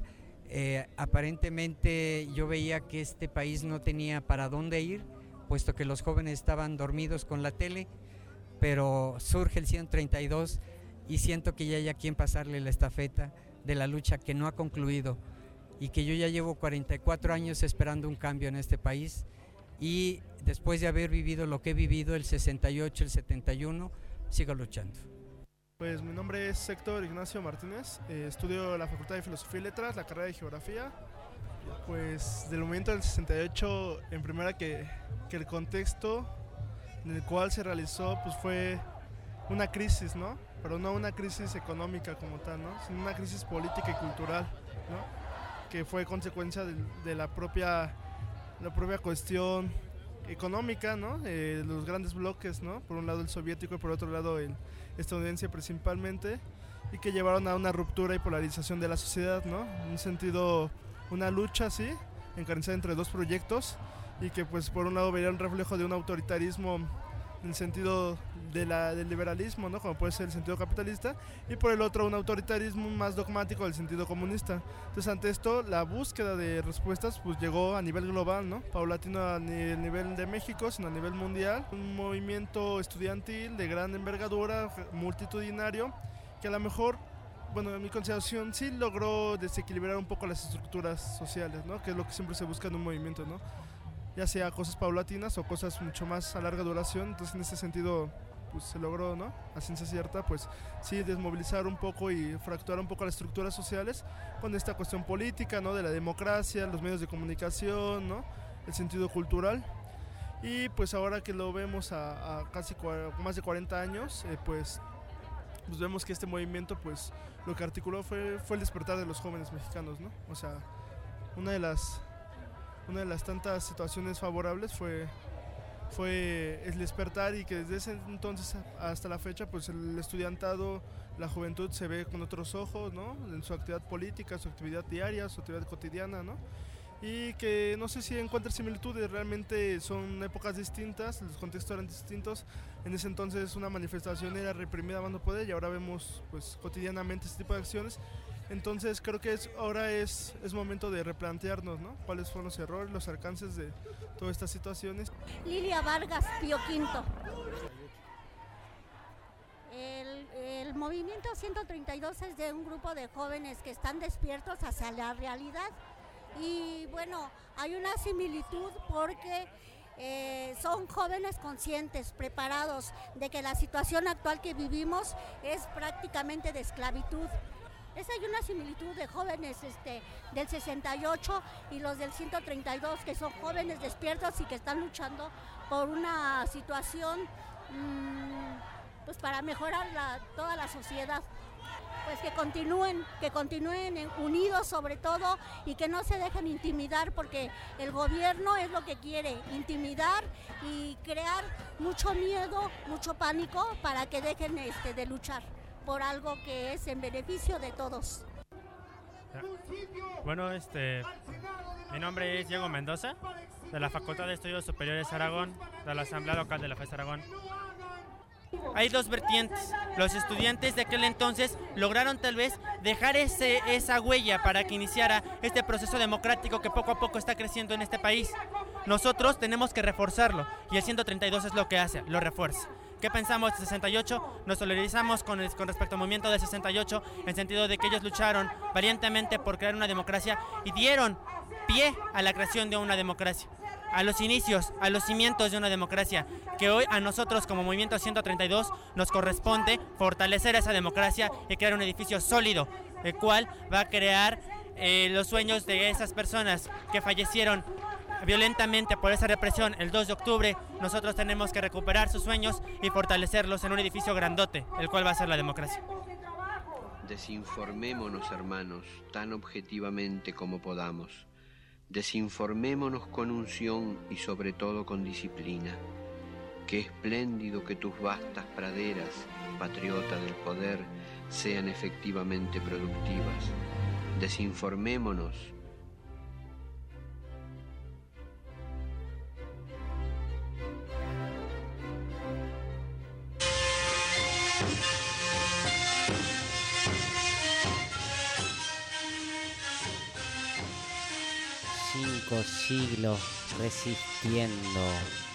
Eh, aparentemente yo veía que este país no tenía para dónde ir, puesto que los jóvenes estaban dormidos con la tele, pero surge el 132 y siento que ya hay a quien pasarle la estafeta de la lucha que no ha concluido y que yo ya llevo 44 años esperando un cambio en este país y después de haber vivido lo que he vivido, el 68, el 71, sigo luchando. Pues mi nombre es Héctor Ignacio Martínez, eh, estudio la Facultad de Filosofía y Letras, la carrera de Geografía. Pues del momento del 68, en primera que, que el contexto en el cual se realizó pues fue una crisis, ¿no? Pero no una crisis económica como tal, ¿no? Sino una crisis política y cultural. Que fue consecuencia de, de la propia la propia cuestión económica, ¿no? Eh, los grandes bloques, ¿no? Por un lado el soviético y por otro lado el estadounidense principalmente, y que llevaron a una ruptura y polarización de la sociedad, ¿no? En un sentido, una lucha, sí, encarnizada entre dos proyectos, y que pues por un lado vería un reflejo de un autoritarismo en el sentido de la, del liberalismo, ¿no? como puede ser el sentido capitalista, y por el otro un autoritarismo más dogmático del sentido comunista. Entonces ante esto la búsqueda de respuestas pues llegó a nivel global, ¿no? paulatino a nivel de México, sino a nivel mundial, un movimiento estudiantil de gran envergadura, multitudinario, que a lo mejor bueno, en mi consideración sí logró desequilibrar un poco las estructuras sociales, ¿no? Que es lo que siempre se busca en un movimiento, ¿no? ya sea cosas paulatinas o cosas mucho más a larga duración. Entonces, en ese sentido, pues se logró, ¿no? A ciencia cierta, pues sí, desmovilizar un poco y fracturar un poco las estructuras sociales con esta cuestión política, ¿no? De la democracia, los medios de comunicación, ¿no? El sentido cultural. Y pues ahora que lo vemos a, a casi más de 40 años, eh, pues, pues vemos que este movimiento, pues lo que articuló fue, fue el despertar de los jóvenes mexicanos, ¿no? O sea, una de las una de las tantas situaciones favorables fue, fue el despertar y que desde ese entonces hasta la fecha pues el estudiantado, la juventud se ve con otros ojos, ¿no? En su actividad política, su actividad diaria, su actividad cotidiana, ¿no? Y que no sé si encuentra similitudes, realmente son épocas distintas, los contextos eran distintos. En ese entonces una manifestación era reprimida a poder y ahora vemos pues cotidianamente este tipo de acciones entonces creo que es, ahora es, es momento de replantearnos ¿no? cuáles fueron los errores, los alcances de todas estas situaciones. Lilia Vargas, Pío Quinto. El, el, movimiento 132 es de un grupo de jóvenes que están despiertos hacia la realidad y bueno, hay una similitud porque eh, son jóvenes conscientes, preparados de que la situación actual que vivimos es prácticamente de esclavitud esa hay una similitud de jóvenes este, del 68 y los del 132, que son jóvenes despiertos y que están luchando por una situación mmm, pues para mejorar la, toda la sociedad. Pues que continúen, que continúen unidos sobre todo y que no se dejen intimidar porque el gobierno es lo que quiere, intimidar y crear mucho miedo, mucho pánico para que dejen este, de luchar por algo que es en beneficio de todos. Bueno, este, mi nombre es Diego Mendoza, de la Facultad de Estudios Superiores Aragón, de la Asamblea Local de la FES Aragón. Hay dos vertientes. Los estudiantes de aquel entonces lograron tal vez dejar ese, esa huella para que iniciara este proceso democrático que poco a poco está creciendo en este país. Nosotros tenemos que reforzarlo y el 132 es lo que hace, lo refuerza. ¿Qué pensamos de 68? Nos solidarizamos con, con respecto al movimiento de 68 en sentido de que ellos lucharon valientemente por crear una democracia y dieron pie a la creación de una democracia, a los inicios, a los cimientos de una democracia, que hoy a nosotros como Movimiento 132 nos corresponde fortalecer esa democracia y crear un edificio sólido, el cual va a crear eh, los sueños de esas personas que fallecieron violentamente por esa represión el 2 de octubre, nosotros tenemos que recuperar sus sueños y fortalecerlos en un edificio grandote, el cual va a ser la democracia. Desinformémonos, hermanos, tan objetivamente como podamos. Desinformémonos con unción y sobre todo con disciplina. Qué espléndido que tus vastas praderas, patriota del poder, sean efectivamente productivas. Desinformémonos siglos resistiendo.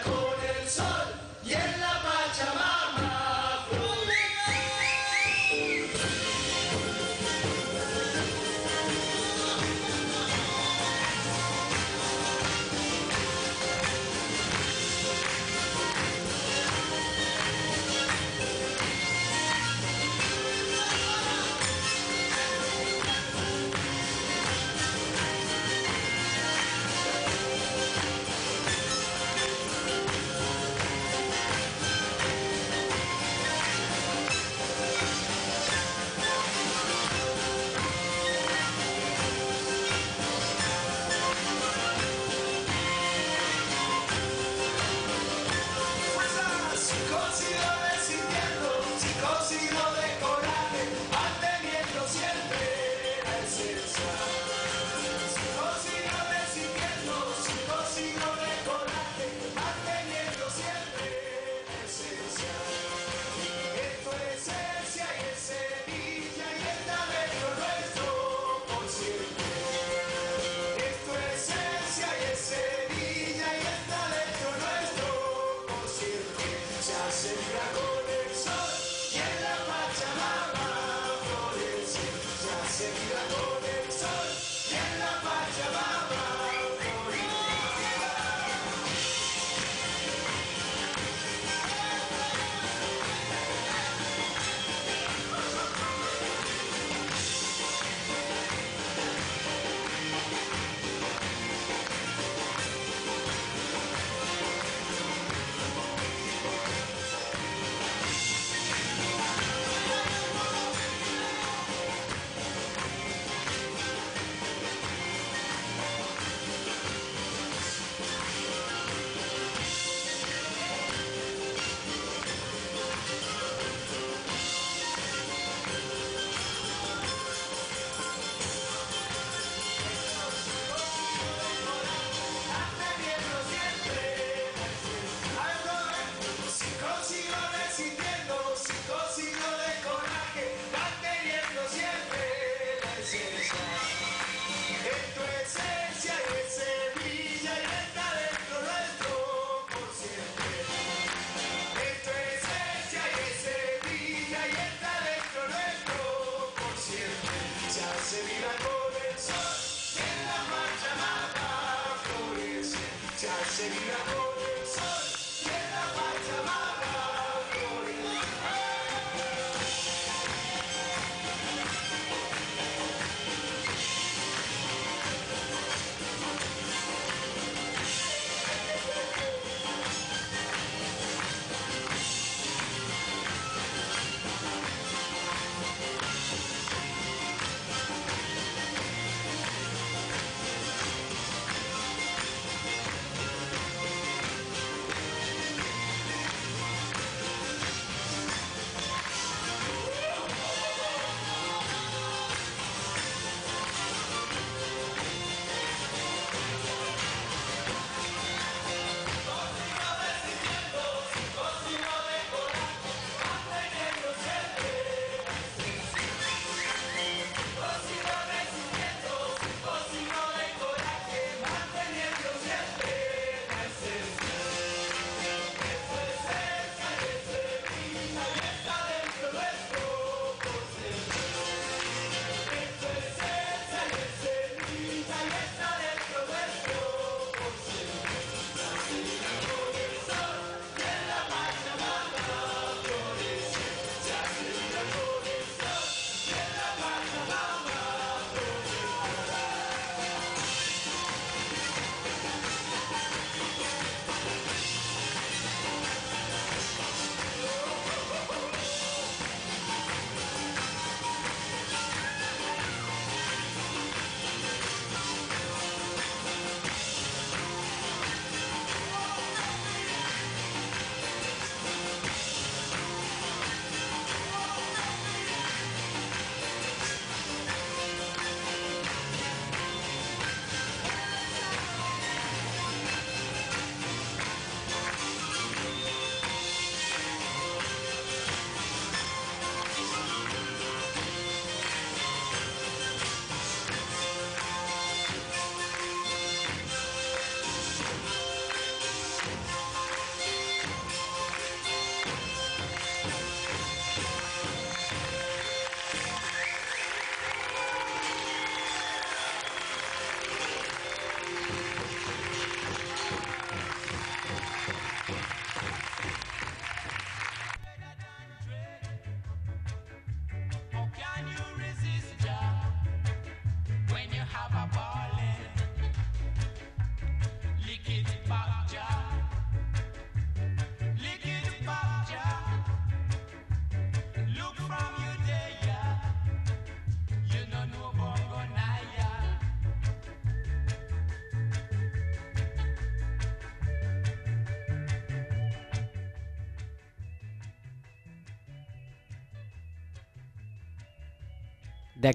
con el sol y en la Pachamama.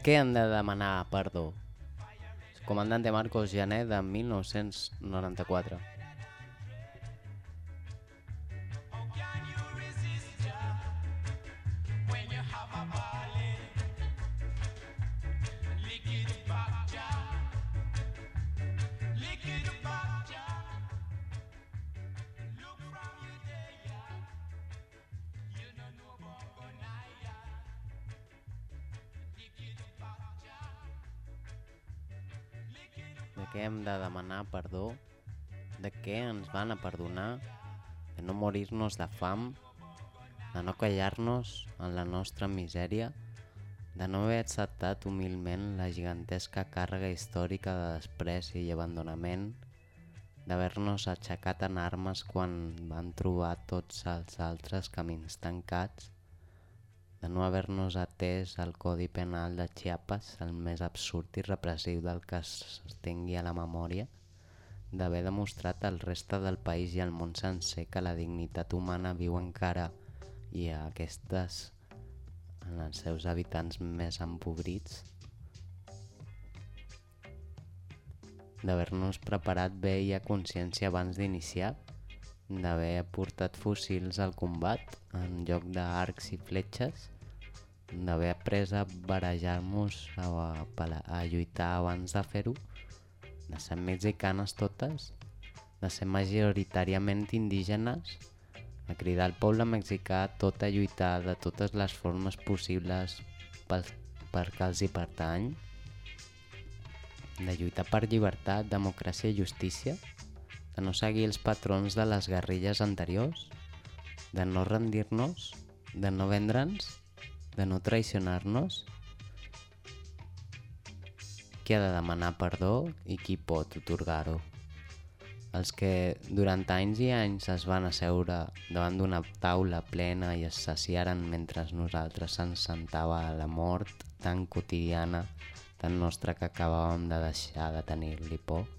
Què han de demanar perdó? Comandante Marcos Jané de 1994. Què hem de demanar perdó? De què ens van a perdonar? De no morir-nos de fam? De no callar-nos en la nostra misèria? De no haver acceptat humilment la gigantesca càrrega històrica de despreci i abandonament? D'haver-nos aixecat en armes quan van trobar tots els altres camins tancats? De no haver-nos atès al Codi Penal de Chiapas, el més absurd i repressiu del que es tingui a la memòria, d'haver demostrat al reste del país i al món sencer que la dignitat humana viu encara i a aquestes en els seus habitants més empobrits, d'haver-nos preparat bé i a consciència abans d'iniciar, d'haver portat fusils al combat en lloc d'arcs i fletxes, d'haver après a barejar-nos a, a, a lluitar abans de fer-ho, de ser mexicanes totes, de ser majoritàriament indígenes, a cridar al poble mexicà tot a lluitar de totes les formes possibles pel, perquè els hi pertany, de lluitar per llibertat, democràcia i justícia, de no seguir els patrons de les guerrilles anteriors, de no rendir-nos, de no vendre'ns, de no traicionar-nos. Qui ha de demanar perdó i qui pot otorgar-ho? Els que durant anys i anys es van asseure davant d'una taula plena i es saciaren mentre nosaltres ens sentava a la mort tan quotidiana, tan nostra que acabàvem de deixar de tenir-li por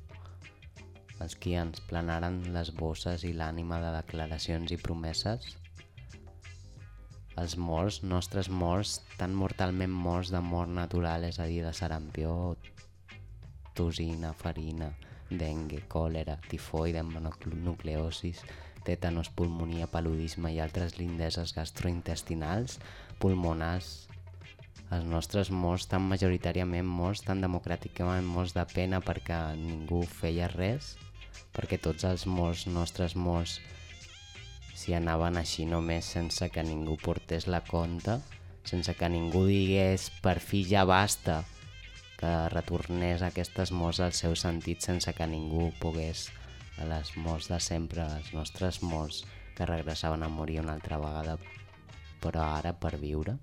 els qui ens planaren les bosses i l'ànima de declaracions i promeses, els morts, nostres morts, tan mortalment morts de mort natural, és a dir, de sarampió, tosina, farina, dengue, còlera, tifoide, mononucleosis, tètanos, pulmonia, paludisme i altres lindeses gastrointestinals, pulmonars, els nostres morts tan majoritàriament morts, tan democràticament morts de pena perquè ningú feia res, perquè tots els morts, nostres morts, si anaven així només sense que ningú portés la compta, sense que ningú digués per fi ja basta, que retornés aquestes morts al seu sentit sense que ningú pogués a les morts de sempre, els nostres morts que regressaven a morir una altra vegada, però ara per viure.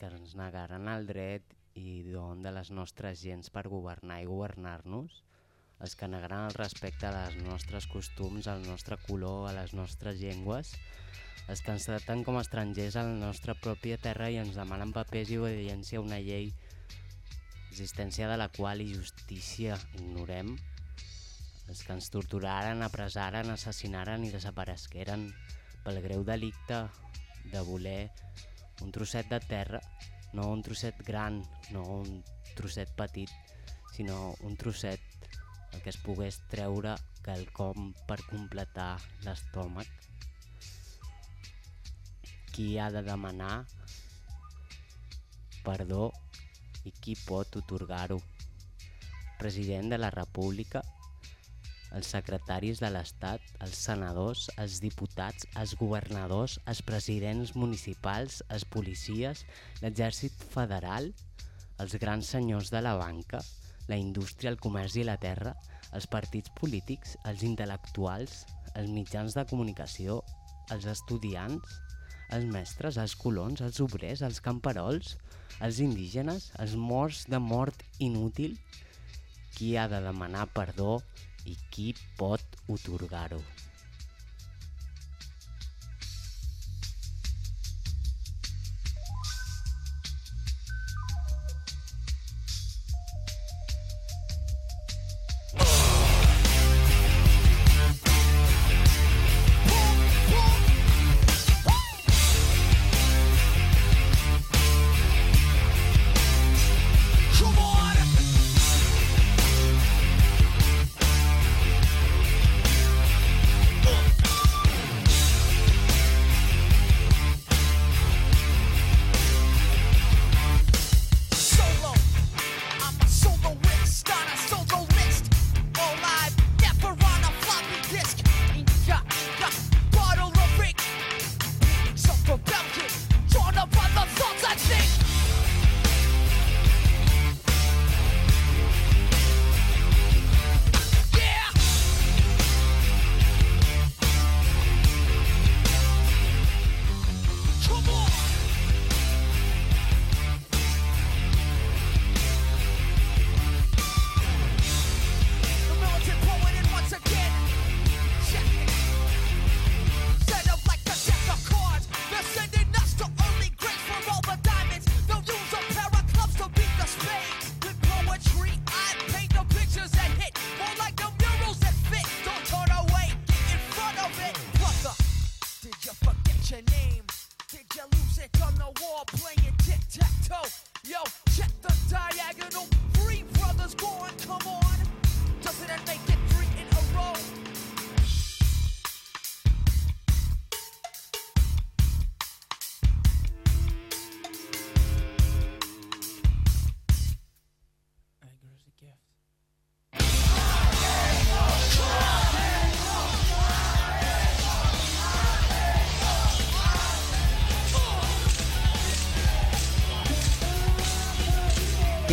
Que ens negaren el dret i don de les nostres gens per governar i governar-nos, els que negaran el respecte a les nostres costums, al nostre color, a les nostres llengües, els que ens tracten com estrangers a la nostra pròpia terra i ens demanen papers i obediència a una llei, existència de la qual i justícia ignorem, els que ens torturaren, apressaren, assassinaren i desaparesqueren pel greu delicte de voler un trosset de terra, no un trosset gran, no un trosset petit, sinó un trosset el que es pogués treure quelcom per completar l'estómac. Qui ha de demanar perdó i qui pot otorgar-ho? President de la República, els secretaris de l'Estat, els senadors, els diputats, els governadors, els presidents municipals, els policies, l'exèrcit federal, els grans senyors de la banca, la indústria, el comerç i la terra, els partits polítics, els intel·lectuals, els mitjans de comunicació, els estudiants, els mestres, els colons, els obrers, els camperols, els indígenes, els morts de mort inútil, qui ha de demanar perdó i qui pot otorgar-ho.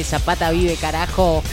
Zapata vive, carajo.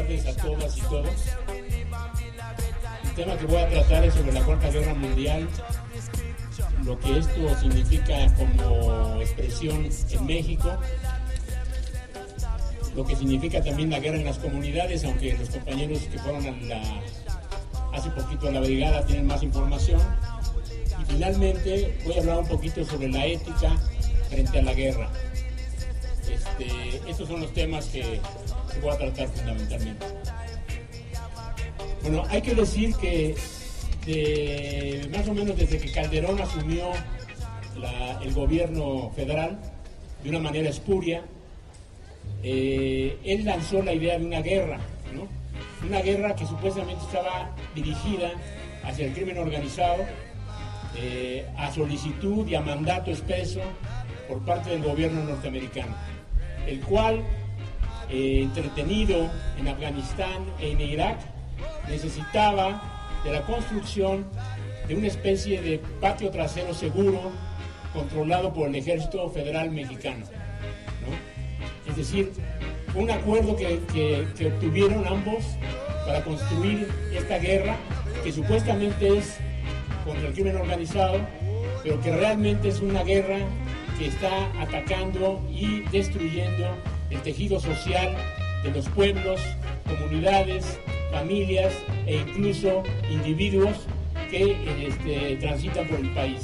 A todas y todos. El tema que voy a tratar es sobre la Cuarta Guerra Mundial, lo que esto significa como expresión en México, lo que significa también la guerra en las comunidades, aunque los compañeros que fueron la- hace poquito a la brigada tienen más información. Y finalmente voy a hablar un poquito sobre la ética frente a la guerra. Este, estos son los temas que, que voy a tratar fundamentalmente. Bueno, hay que decir que más o menos desde que Calderón asumió el gobierno federal de una manera espuria, eh, él lanzó la idea de una guerra, ¿no? Una guerra que supuestamente estaba dirigida hacia el crimen organizado, eh, a solicitud y a mandato expreso por parte del gobierno norteamericano, el cual, eh, entretenido en Afganistán e Irak, necesitaba de la construcción de una especie de patio trasero seguro controlado por el ejército federal mexicano. ¿no? Es decir, un acuerdo que, que- que obtuvieron ambos para construir esta guerra, que supuestamente es contra el crimen organizado, pero que realmente es una guerra que está atacando y destruyendo el tejido social de los pueblos, comunidades, familias e incluso individuos que este, transitan por el país.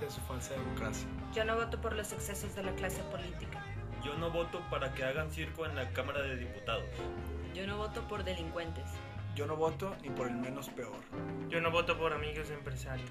Parte de su falsa democracia. Yo no voto por los excesos de la clase política. Yo no voto para que hagan circo en la Cámara de Diputados. Yo no voto por delincuentes. Yo no voto ni por el menos peor. Yo no voto por amigos empresarios.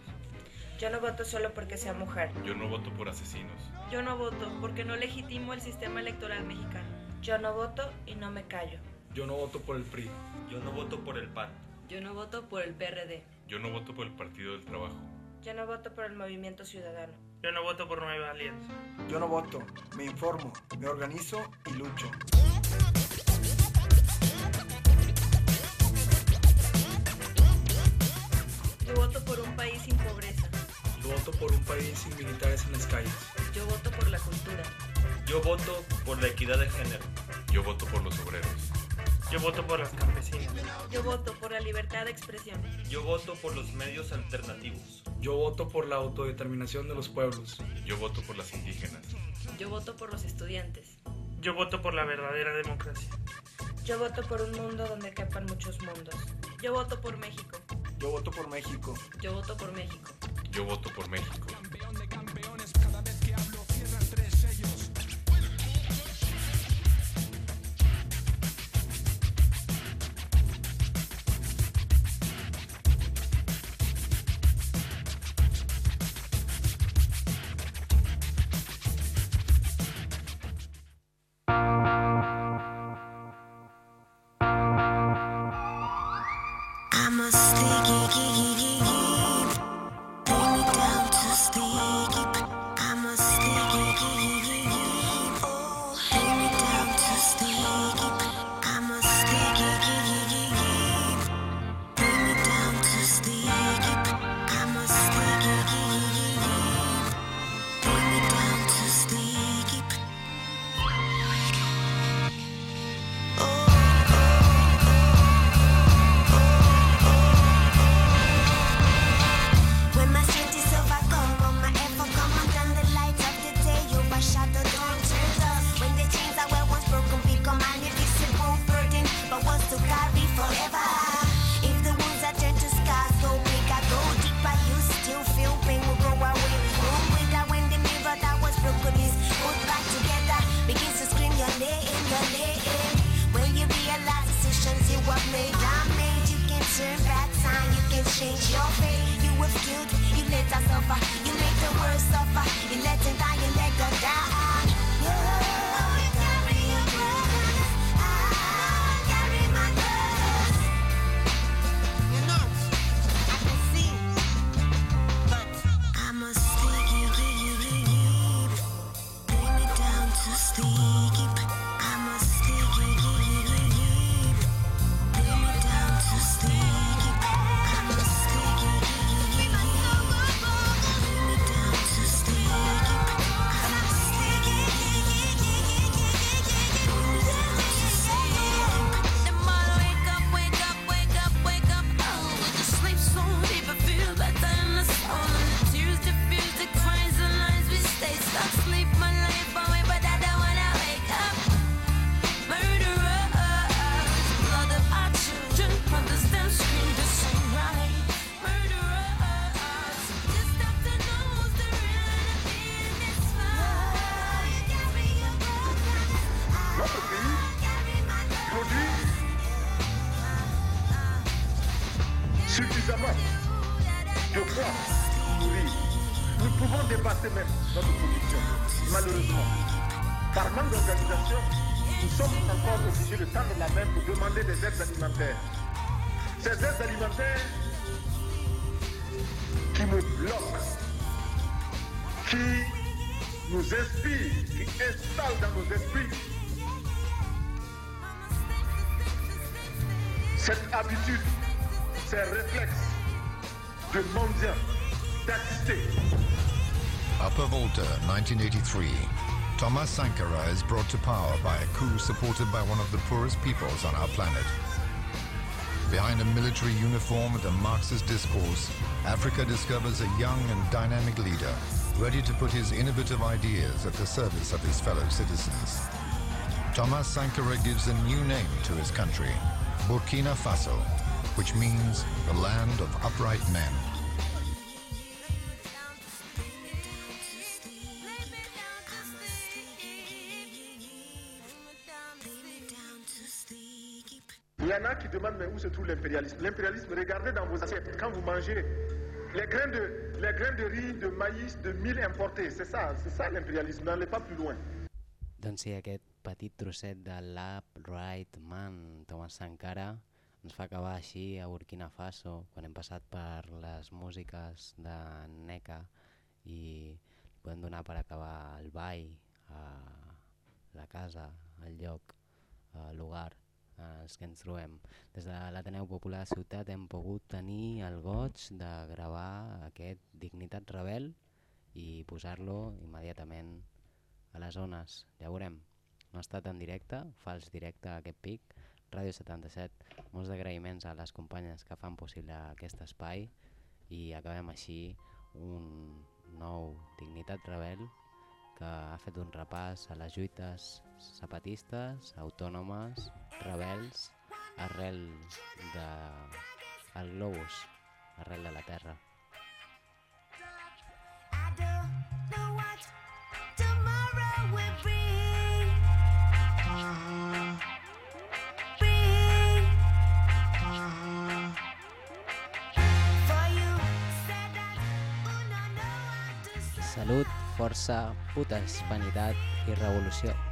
Yo no voto solo porque sea mujer. Yo no voto por asesinos. Yo no voto porque no legitimo el sistema electoral mexicano. Yo no voto y no me callo. Yo no voto por el PRI. Yo no voto por el PAN. Yo no voto por el PRD. Yo no voto por el Partido del Trabajo. Yo no voto por el Movimiento Ciudadano. Yo no voto por Nueva Alianza. Yo no voto, me informo, me organizo y lucho. Yo voto por un país sin pobreza. Yo voto por un país sin militares en las calles. Yo voto por la cultura. Yo voto por la equidad de género. Yo voto por los obreros. Yo voto por las campesinas. Yo voto por la libertad de expresión. Yo voto por los medios alternativos. Yo voto por la autodeterminación de los pueblos. Yo voto por las indígenas. Yo voto por los estudiantes. Yo voto por la verdadera democracia. Yo voto por un mundo donde quepan muchos mundos. Yo voto por México. Yo voto por México. Yo voto por México. Yo voto por México. La main pour demander des aides alimentaires. Ces aides alimentaires qui nous bloquent, qui nous inspirent, qui installent dans nos esprits cette habitude, ces réflexes de mendiant, d'assister. Upper Volta, 1983. Thomas Sankara is brought to power by a coup supported by one of the poorest peoples on our planet. Behind a military uniform and a Marxist discourse, Africa discovers a young and dynamic leader ready to put his innovative ideas at the service of his fellow citizens. Thomas Sankara gives a new name to his country, Burkina Faso, which means the land of upright men. A qui demandent mais où se trouve l'impérialisme? L'impérialisme, regardez dans vos assiettes, quand vous mangez les grains de, les grains de riz, de maïs, de mil importés, c'est ça, c'est ça l'impérialisme, n'allez pas plus loin. Doncs sí, aquest petit trosset de l'Upright Man, Thomas Sankara, ens fa acabar així a Burkina Faso, quan hem passat per les músiques de NECA i podem donar per acabar el ball, a la casa, el lloc, a l'hogar els que ens trobem. Des de l'Ateneu Popular Ciutat hem pogut tenir el goig de gravar aquest Dignitat Rebel i posar-lo immediatament a les zones, ja veurem. No ha estat en directe, fals directe aquest pic, Ràdio 77, molts agraïments a les companyes que fan possible aquest espai i acabem així un nou Dignitat Rebel que ha fet un repàs a les lluites zapatistes, autònomes, rebels, arrel de el globus, arrel de la terra. Salut, força, puta hispanitat i revolució.